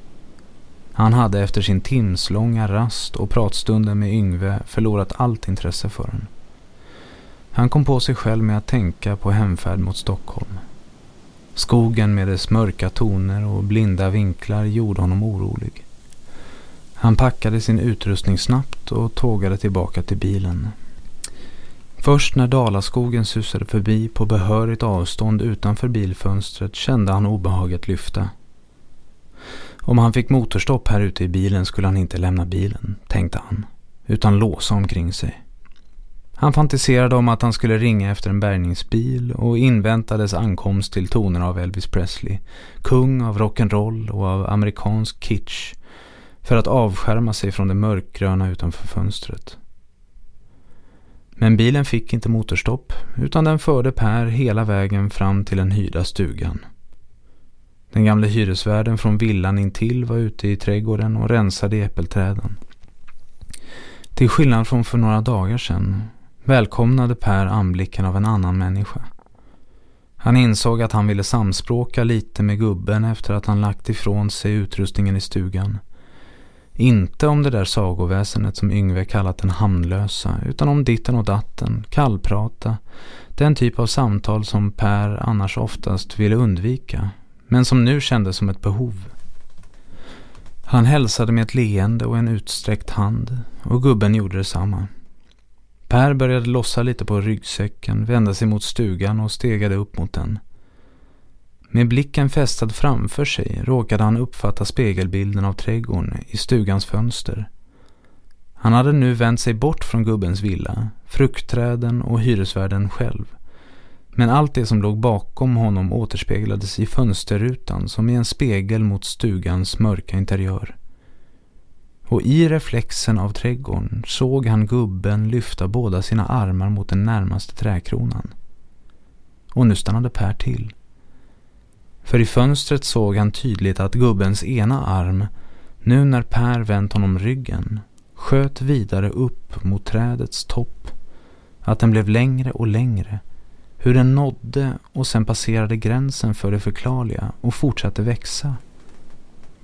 Han hade efter sin timslånga rast och pratstunden med Yngve förlorat allt intresse för den. Han kom på sig själv med att tänka på hemfärd mot Stockholm. Skogen med dess mörka toner och blinda vinklar gjorde honom orolig. Han packade sin utrustning snabbt och tågade tillbaka till bilen. Först när Dalaskogen susade förbi på behörigt avstånd utanför bilfönstret kände han obehaget lyfta. Om han fick motorstopp här ute i bilen skulle han inte lämna bilen, tänkte han, utan låsa omkring sig. Han fantiserade om att han skulle ringa efter en bärgningsbil och inväntades ankomst till tonerna av Elvis Presley, kung av rock'n'roll och av amerikansk kitsch, för att avskärma sig från det mörkgröna utanför fönstret. Men bilen fick inte motorstopp utan den förde Per hela vägen fram till den hyrda stugan. Den gamla hyresvärden från villan intill var ute i trädgården och rensade i äppelträden. Till skillnad från för några dagar sedan välkomnade Per anblicken av en annan människa. Han insåg att han ville samspråka lite med gubben efter att han lagt ifrån sig utrustningen i stugan. Inte om det där sagoväsendet som Yngve kallat den hamnlösa, utan om ditten och datten, kallprata, den typ av samtal som Per annars oftast ville undvika, men som nu kändes som ett behov. Han hälsade med ett leende och en utsträckt hand, och gubben gjorde detsamma. Per började lossa lite på ryggsäcken, vände sig mot stugan och stegade upp mot den. Med blicken fästad framför sig råkade han uppfatta spegelbilden av trädgården i stugans fönster. Han hade nu vänt sig bort från gubbens villa, fruktträden och hyresvärden själv. Men allt det som låg bakom honom återspeglades i fönsterrutan som i en spegel mot stugans mörka interiör. Och i reflexen av trädgården såg han gubben lyfta båda sina armar mot den närmaste träkronan. Och nu stannade Per till. För i fönstret såg han tydligt att gubbens ena arm, nu när Per vänt honom ryggen, sköt vidare upp mot trädets topp. Att den blev längre och längre. Hur den nådde och sen passerade gränsen för det förklarliga och fortsatte växa.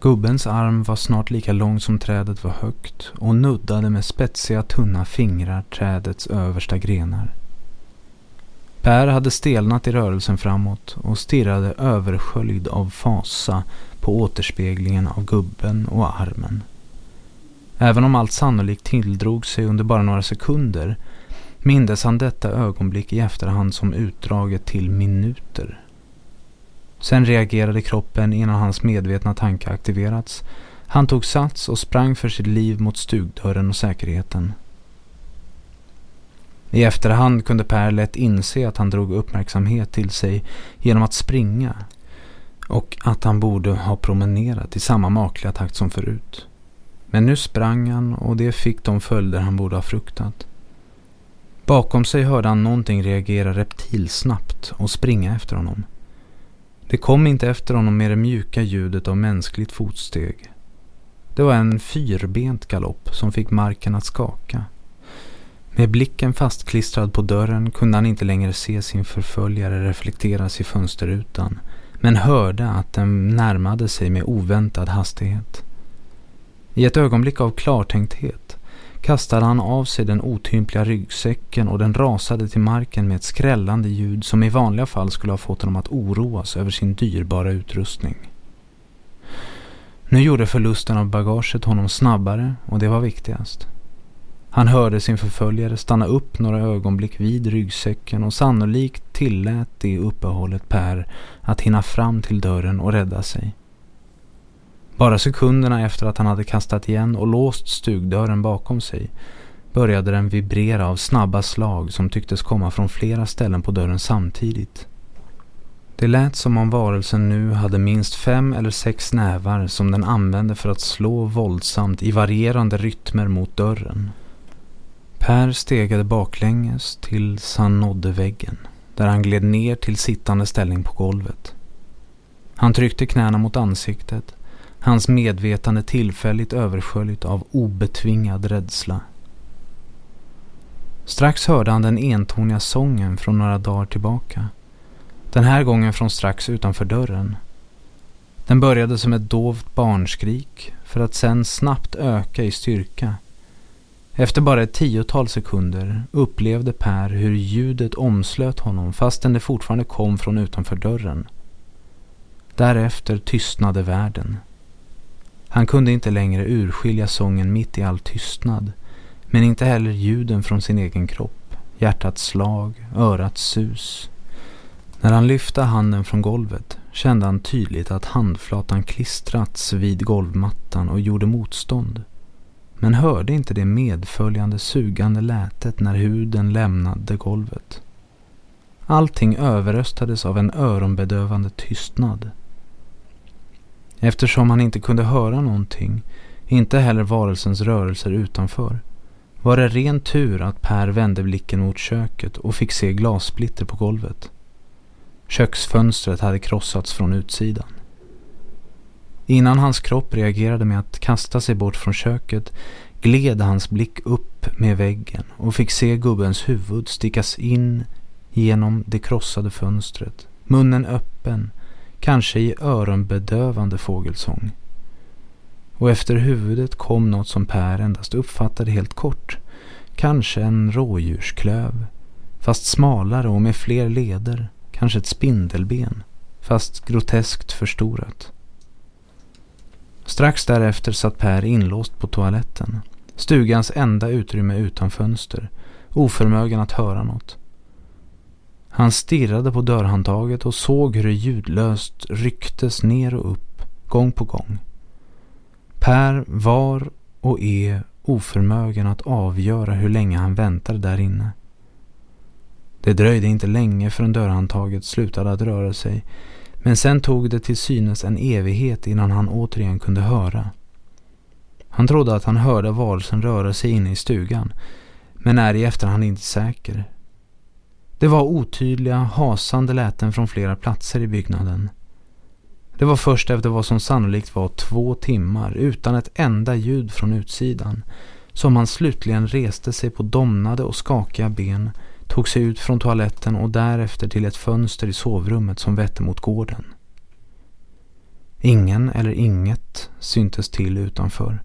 Gubbens arm var snart lika lång som trädet var högt och nuddade med spetsiga tunna fingrar trädets översta grenar. Per hade stelnat i rörelsen framåt och stirrade översköljd av fasa på återspeglingen av gubben och armen. Även om allt sannolikt tilldrog sig under bara några sekunder mindes han detta ögonblick i efterhand som utdraget till minuter. Sen reagerade kroppen innan hans medvetna tanke aktiverats. Han tog sats och sprang för sitt liv mot stugdörren och säkerheten. I efterhand kunde Per lätt inse att han drog uppmärksamhet till sig genom att springa och att han borde ha promenerat i samma makliga takt som förut. Men nu sprang han och det fick de följder han borde ha fruktat. Bakom sig hörde han någonting reagera reptilsnabbt och springa efter honom. Det kom inte efter honom med det mjuka ljudet av mänskligt fotsteg. Det var en fyrbent galopp som fick marken att skaka. Med blicken fastklistrad på dörren kunde han inte längre se sin förföljare reflekteras i fönsterrutan men hörde att den närmade sig med oväntad hastighet. I ett ögonblick av klartänkthet kastade han av sig den otympliga ryggsäcken och den rasade till marken med ett skrällande ljud som i vanliga fall skulle ha fått honom att oroas över sin dyrbara utrustning. Nu gjorde förlusten av bagaget honom snabbare och det var viktigast. Han hörde sin förföljare stanna upp några ögonblick vid ryggsäcken och sannolikt tillät det uppehållet Per att hinna fram till dörren och rädda sig. Bara sekunderna efter att han hade kastat igen och låst stugdörren bakom sig började den vibrera av snabba slag som tycktes komma från flera ställen på dörren samtidigt. Det lät som om varelsen nu hade minst fem eller sex nävar som den använde för att slå våldsamt i varierande rytmer mot dörren. Per stegade baklänges tills han nådde väggen, där han gled ner till sittande ställning på golvet. Han tryckte knäna mot ansiktet, hans medvetande tillfälligt översköljt av obetvingad rädsla. Strax hörde han den entoniga sången från några dagar tillbaka. Den här gången från strax utanför dörren. Den började som ett dovt barnskrik för att sen snabbt öka i styrka efter bara ett tiotal sekunder upplevde Per hur ljudet omslöt honom fastän det fortfarande kom från utanför dörren. Därefter tystnade världen. Han kunde inte längre urskilja sången mitt i all tystnad, men inte heller ljuden från sin egen kropp, hjärtats slag, örats sus. När han lyfte handen från golvet kände han tydligt att handflatan klistrats vid golvmattan och gjorde motstånd men hörde inte det medföljande sugande lätet när huden lämnade golvet. Allting överröstades av en öronbedövande tystnad. Eftersom han inte kunde höra någonting, inte heller varelsens rörelser utanför, var det ren tur att Per vände blicken mot köket och fick se glassplitter på golvet. Köksfönstret hade krossats från utsidan. Innan hans kropp reagerade med att kasta sig bort från köket gled hans blick upp med väggen och fick se gubbens huvud stickas in genom det krossade fönstret. Munnen öppen, kanske i öronbedövande fågelsång. Och efter huvudet kom något som Per endast uppfattade helt kort. Kanske en rådjursklöv, fast smalare och med fler leder. Kanske ett spindelben, fast groteskt förstorat. Strax därefter satt Per inlåst på toaletten. Stugans enda utrymme utan fönster. Oförmögen att höra något. Han stirrade på dörrhandtaget och såg hur det ljudlöst rycktes ner och upp, gång på gång. Per var och är oförmögen att avgöra hur länge han väntade där inne. Det dröjde inte länge förrän dörrhandtaget slutade att röra sig men sen tog det till synes en evighet innan han återigen kunde höra. Han trodde att han hörde varelsen röra sig inne i stugan men är i efterhand inte säker. Det var otydliga, hasande läten från flera platser i byggnaden. Det var först efter vad som sannolikt var två timmar utan ett enda ljud från utsidan som han slutligen reste sig på domnade och skakiga ben, tog sig ut från toaletten och därefter till ett fönster i sovrummet som vette mot gården. Ingen eller inget syntes till utanför.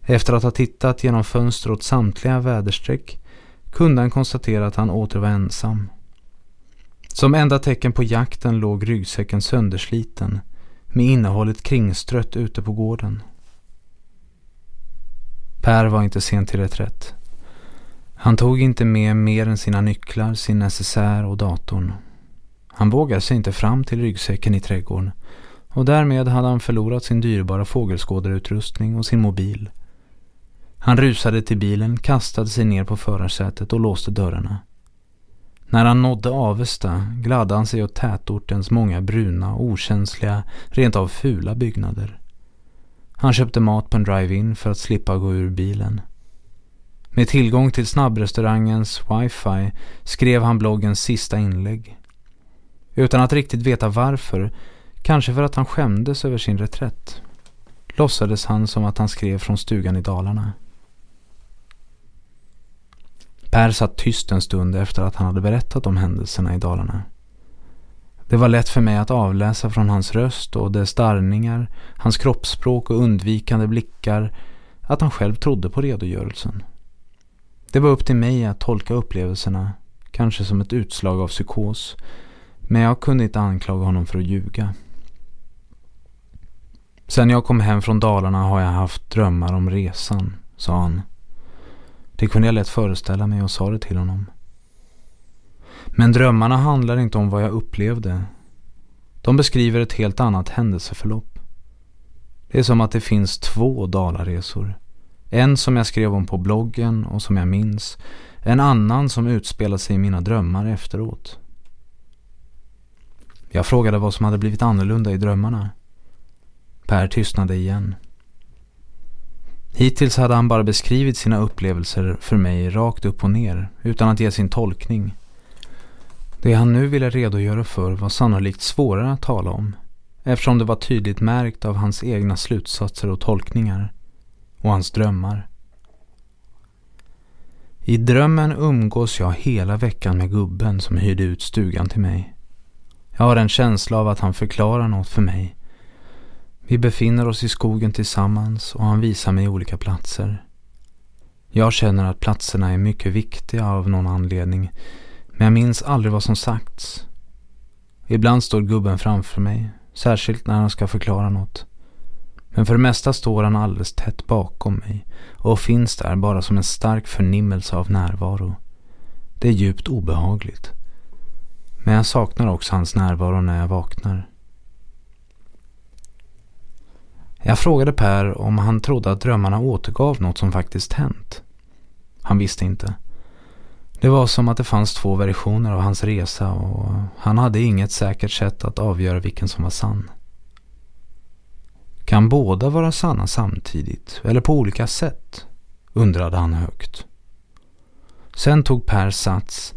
Efter att ha tittat genom fönster åt samtliga väderstreck kunde han konstatera att han åter var ensam. Som enda tecken på jakten låg ryggsäcken söndersliten med innehållet kringstrött ute på gården. Per var inte sent till reträtt. Han tog inte med mer än sina nycklar, sin necessär och datorn. Han vågade sig inte fram till ryggsäcken i trädgården och därmed hade han förlorat sin dyrbara fågelskådarutrustning och sin mobil. Han rusade till bilen, kastade sig ner på förarsätet och låste dörrarna. När han nådde Avesta gladde han sig åt tätortens många bruna, okänsliga, rent av fula byggnader. Han köpte mat på en drive-in för att slippa gå ur bilen. Med tillgång till snabbrestaurangens wifi skrev han bloggens sista inlägg. Utan att riktigt veta varför, kanske för att han skämdes över sin reträtt, låtsades han som att han skrev från stugan i Dalarna. Per satt tyst en stund efter att han hade berättat om händelserna i Dalarna. Det var lätt för mig att avläsa från hans röst och dess darrningar, hans kroppsspråk och undvikande blickar att han själv trodde på redogörelsen. Det var upp till mig att tolka upplevelserna, kanske som ett utslag av psykos, men jag kunde inte anklaga honom för att ljuga. Sen jag kom hem från Dalarna har jag haft drömmar om resan, sa han. Det kunde jag lätt föreställa mig och sa det till honom. Men drömmarna handlar inte om vad jag upplevde. De beskriver ett helt annat händelseförlopp. Det är som att det finns två Dalaresor. En som jag skrev om på bloggen och som jag minns. En annan som utspelar sig i mina drömmar efteråt. Jag frågade vad som hade blivit annorlunda i drömmarna. Per tystnade igen. Hittills hade han bara beskrivit sina upplevelser för mig rakt upp och ner utan att ge sin tolkning. Det han nu ville redogöra för var sannolikt svårare att tala om eftersom det var tydligt märkt av hans egna slutsatser och tolkningar och hans drömmar. I drömmen umgås jag hela veckan med gubben som hyrde ut stugan till mig. Jag har en känsla av att han förklarar något för mig vi befinner oss i skogen tillsammans och han visar mig olika platser. Jag känner att platserna är mycket viktiga av någon anledning men jag minns aldrig vad som sagts. Ibland står gubben framför mig, särskilt när han ska förklara något. Men för det mesta står han alldeles tätt bakom mig och finns där bara som en stark förnimmelse av närvaro. Det är djupt obehagligt. Men jag saknar också hans närvaro när jag vaknar. Jag frågade Per om han trodde att drömmarna återgav något som faktiskt hänt. Han visste inte. Det var som att det fanns två versioner av hans resa och han hade inget säkert sätt att avgöra vilken som var sann. Kan båda vara sanna samtidigt eller på olika sätt? undrade han högt. Sen tog Per sats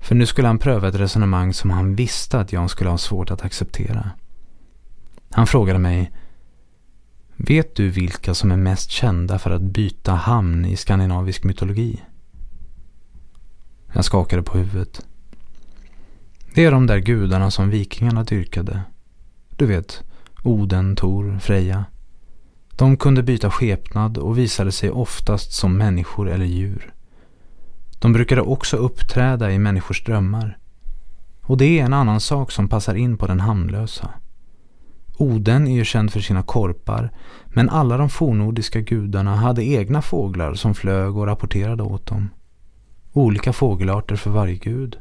för nu skulle han pröva ett resonemang som han visste att jag skulle ha svårt att acceptera. Han frågade mig Vet du vilka som är mest kända för att byta hamn i skandinavisk mytologi? Jag skakade på huvudet. Det är de där gudarna som vikingarna dyrkade. Du vet, Oden, Tor, Freja. De kunde byta skepnad och visade sig oftast som människor eller djur. De brukade också uppträda i människors drömmar. Och det är en annan sak som passar in på den hamnlösa. Oden är ju känd för sina korpar, men alla de fornordiska gudarna hade egna fåglar som flög och rapporterade åt dem. Olika fågelarter för varje gud.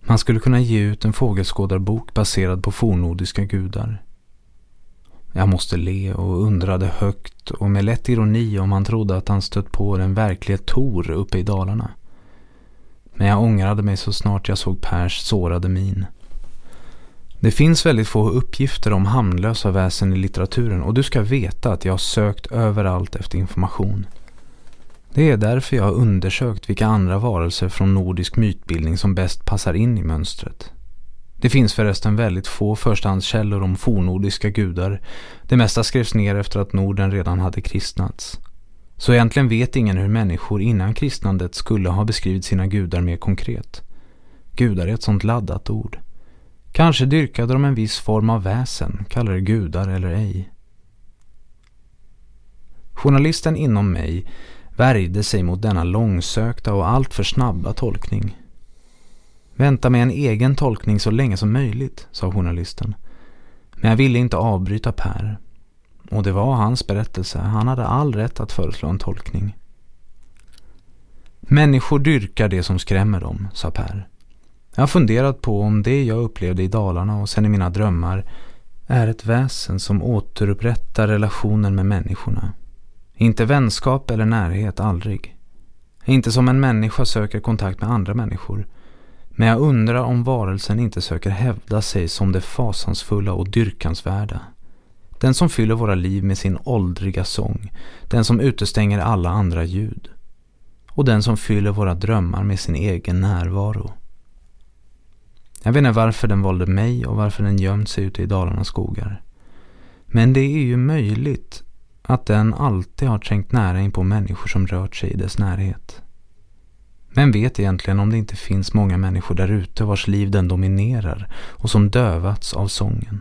Man skulle kunna ge ut en fågelskådarbok baserad på fornordiska gudar. Jag måste le och undrade högt och med lätt ironi om han trodde att han stött på den verkliga Tor uppe i Dalarna. Men jag ångrade mig så snart jag såg Pers sårade min. Det finns väldigt få uppgifter om hamnlösa väsen i litteraturen och du ska veta att jag har sökt överallt efter information. Det är därför jag har undersökt vilka andra varelser från nordisk mytbildning som bäst passar in i mönstret. Det finns förresten väldigt få förstahandskällor om fornordiska gudar. Det mesta skrevs ner efter att Norden redan hade kristnats. Så egentligen vet ingen hur människor innan kristnandet skulle ha beskrivit sina gudar mer konkret. Gudar är ett sånt laddat ord. Kanske dyrkade de en viss form av väsen, kallade det gudar eller ej. Journalisten inom mig värjde sig mot denna långsökta och alltför snabba tolkning. Vänta med en egen tolkning så länge som möjligt, sa journalisten. Men jag ville inte avbryta Per. Och det var hans berättelse. Han hade all rätt att föreslå en tolkning. Människor dyrkar det som skrämmer dem, sa Per. Jag har funderat på om det jag upplevde i Dalarna och sen i mina drömmar är ett väsen som återupprättar relationen med människorna. Inte vänskap eller närhet, aldrig. Inte som en människa söker kontakt med andra människor. Men jag undrar om varelsen inte söker hävda sig som det fasansfulla och dyrkansvärda. Den som fyller våra liv med sin åldriga sång. Den som utestänger alla andra ljud. Och den som fyller våra drömmar med sin egen närvaro. Jag vet inte varför den valde mig och varför den gömt sig ute i Dalarnas skogar. Men det är ju möjligt att den alltid har trängt nära in på människor som rört sig i dess närhet. Vem vet egentligen om det inte finns många människor där ute vars liv den dominerar och som dövats av sången.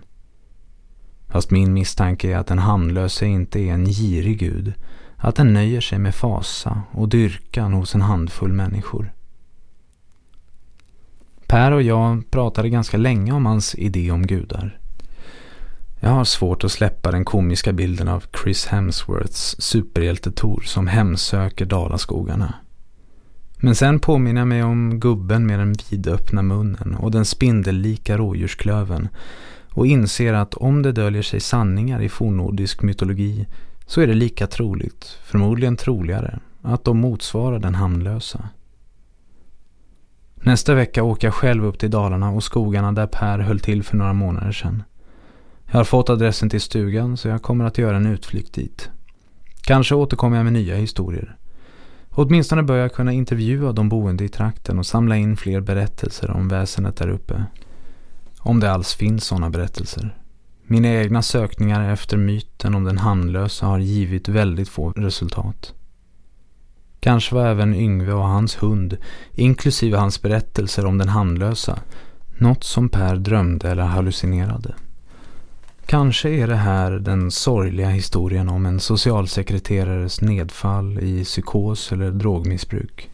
Fast min misstanke är att den handlöse inte är en girig gud, att den nöjer sig med fasa och dyrkan hos en handfull människor. Per och jag pratade ganska länge om hans idé om gudar. Jag har svårt att släppa den komiska bilden av Chris Hemsworths superhjältetor som hemsöker Dalaskogarna. Men sen påminner jag mig om gubben med den vidöppna munnen och den spindellika rådjursklöven och inser att om det döljer sig sanningar i fornnordisk mytologi så är det lika troligt, förmodligen troligare, att de motsvarar den hamnlösa. Nästa vecka åker jag själv upp till Dalarna och skogarna där Per höll till för några månader sedan. Jag har fått adressen till stugan så jag kommer att göra en utflykt dit. Kanske återkommer jag med nya historier. Åtminstone bör jag kunna intervjua de boende i trakten och samla in fler berättelser om väsendet där uppe. Om det alls finns sådana berättelser. Mina egna sökningar efter myten om den handlösa har givit väldigt få resultat. Kanske var även Yngve och hans hund, inklusive hans berättelser om den handlösa, något som Per drömde eller hallucinerade. Kanske är det här den sorgliga historien om en socialsekreterares nedfall i psykos eller drogmissbruk.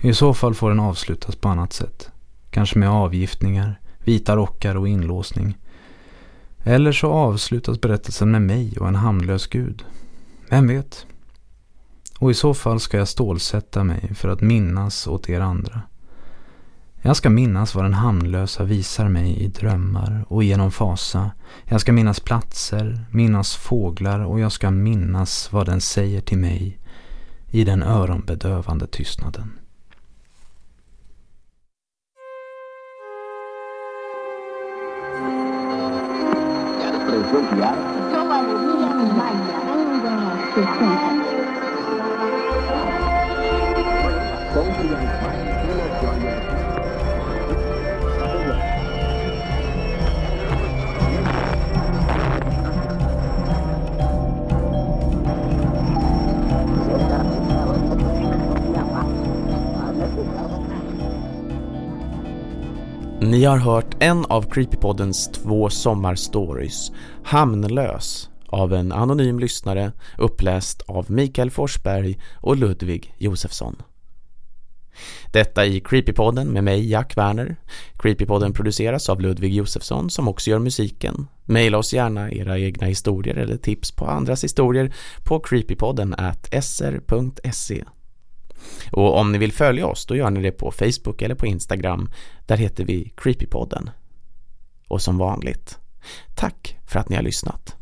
I så fall får den avslutas på annat sätt. Kanske med avgiftningar, vita rockar och inlåsning. Eller så avslutas berättelsen med mig och en hamnlös gud. Vem vet? Och i så fall ska jag stålsätta mig för att minnas åt er andra. Jag ska minnas vad den hamnlösa visar mig i drömmar och genom fasa. Jag ska minnas platser, minnas fåglar och jag ska minnas vad den säger till mig i den öronbedövande tystnaden. Yo Ni har hört en av Creepypoddens två sommarstories, Hamnlös, av en anonym lyssnare uppläst av Mikael Forsberg och Ludvig Josefsson. Detta i Creepypodden med mig, Jack Werner. Creepypodden produceras av Ludvig Josefsson som också gör musiken. Maila oss gärna era egna historier eller tips på andras historier på creepypodden at sr.se. Och om ni vill följa oss då gör ni det på Facebook eller på Instagram. Där heter vi Creepypodden. Och som vanligt, tack för att ni har lyssnat.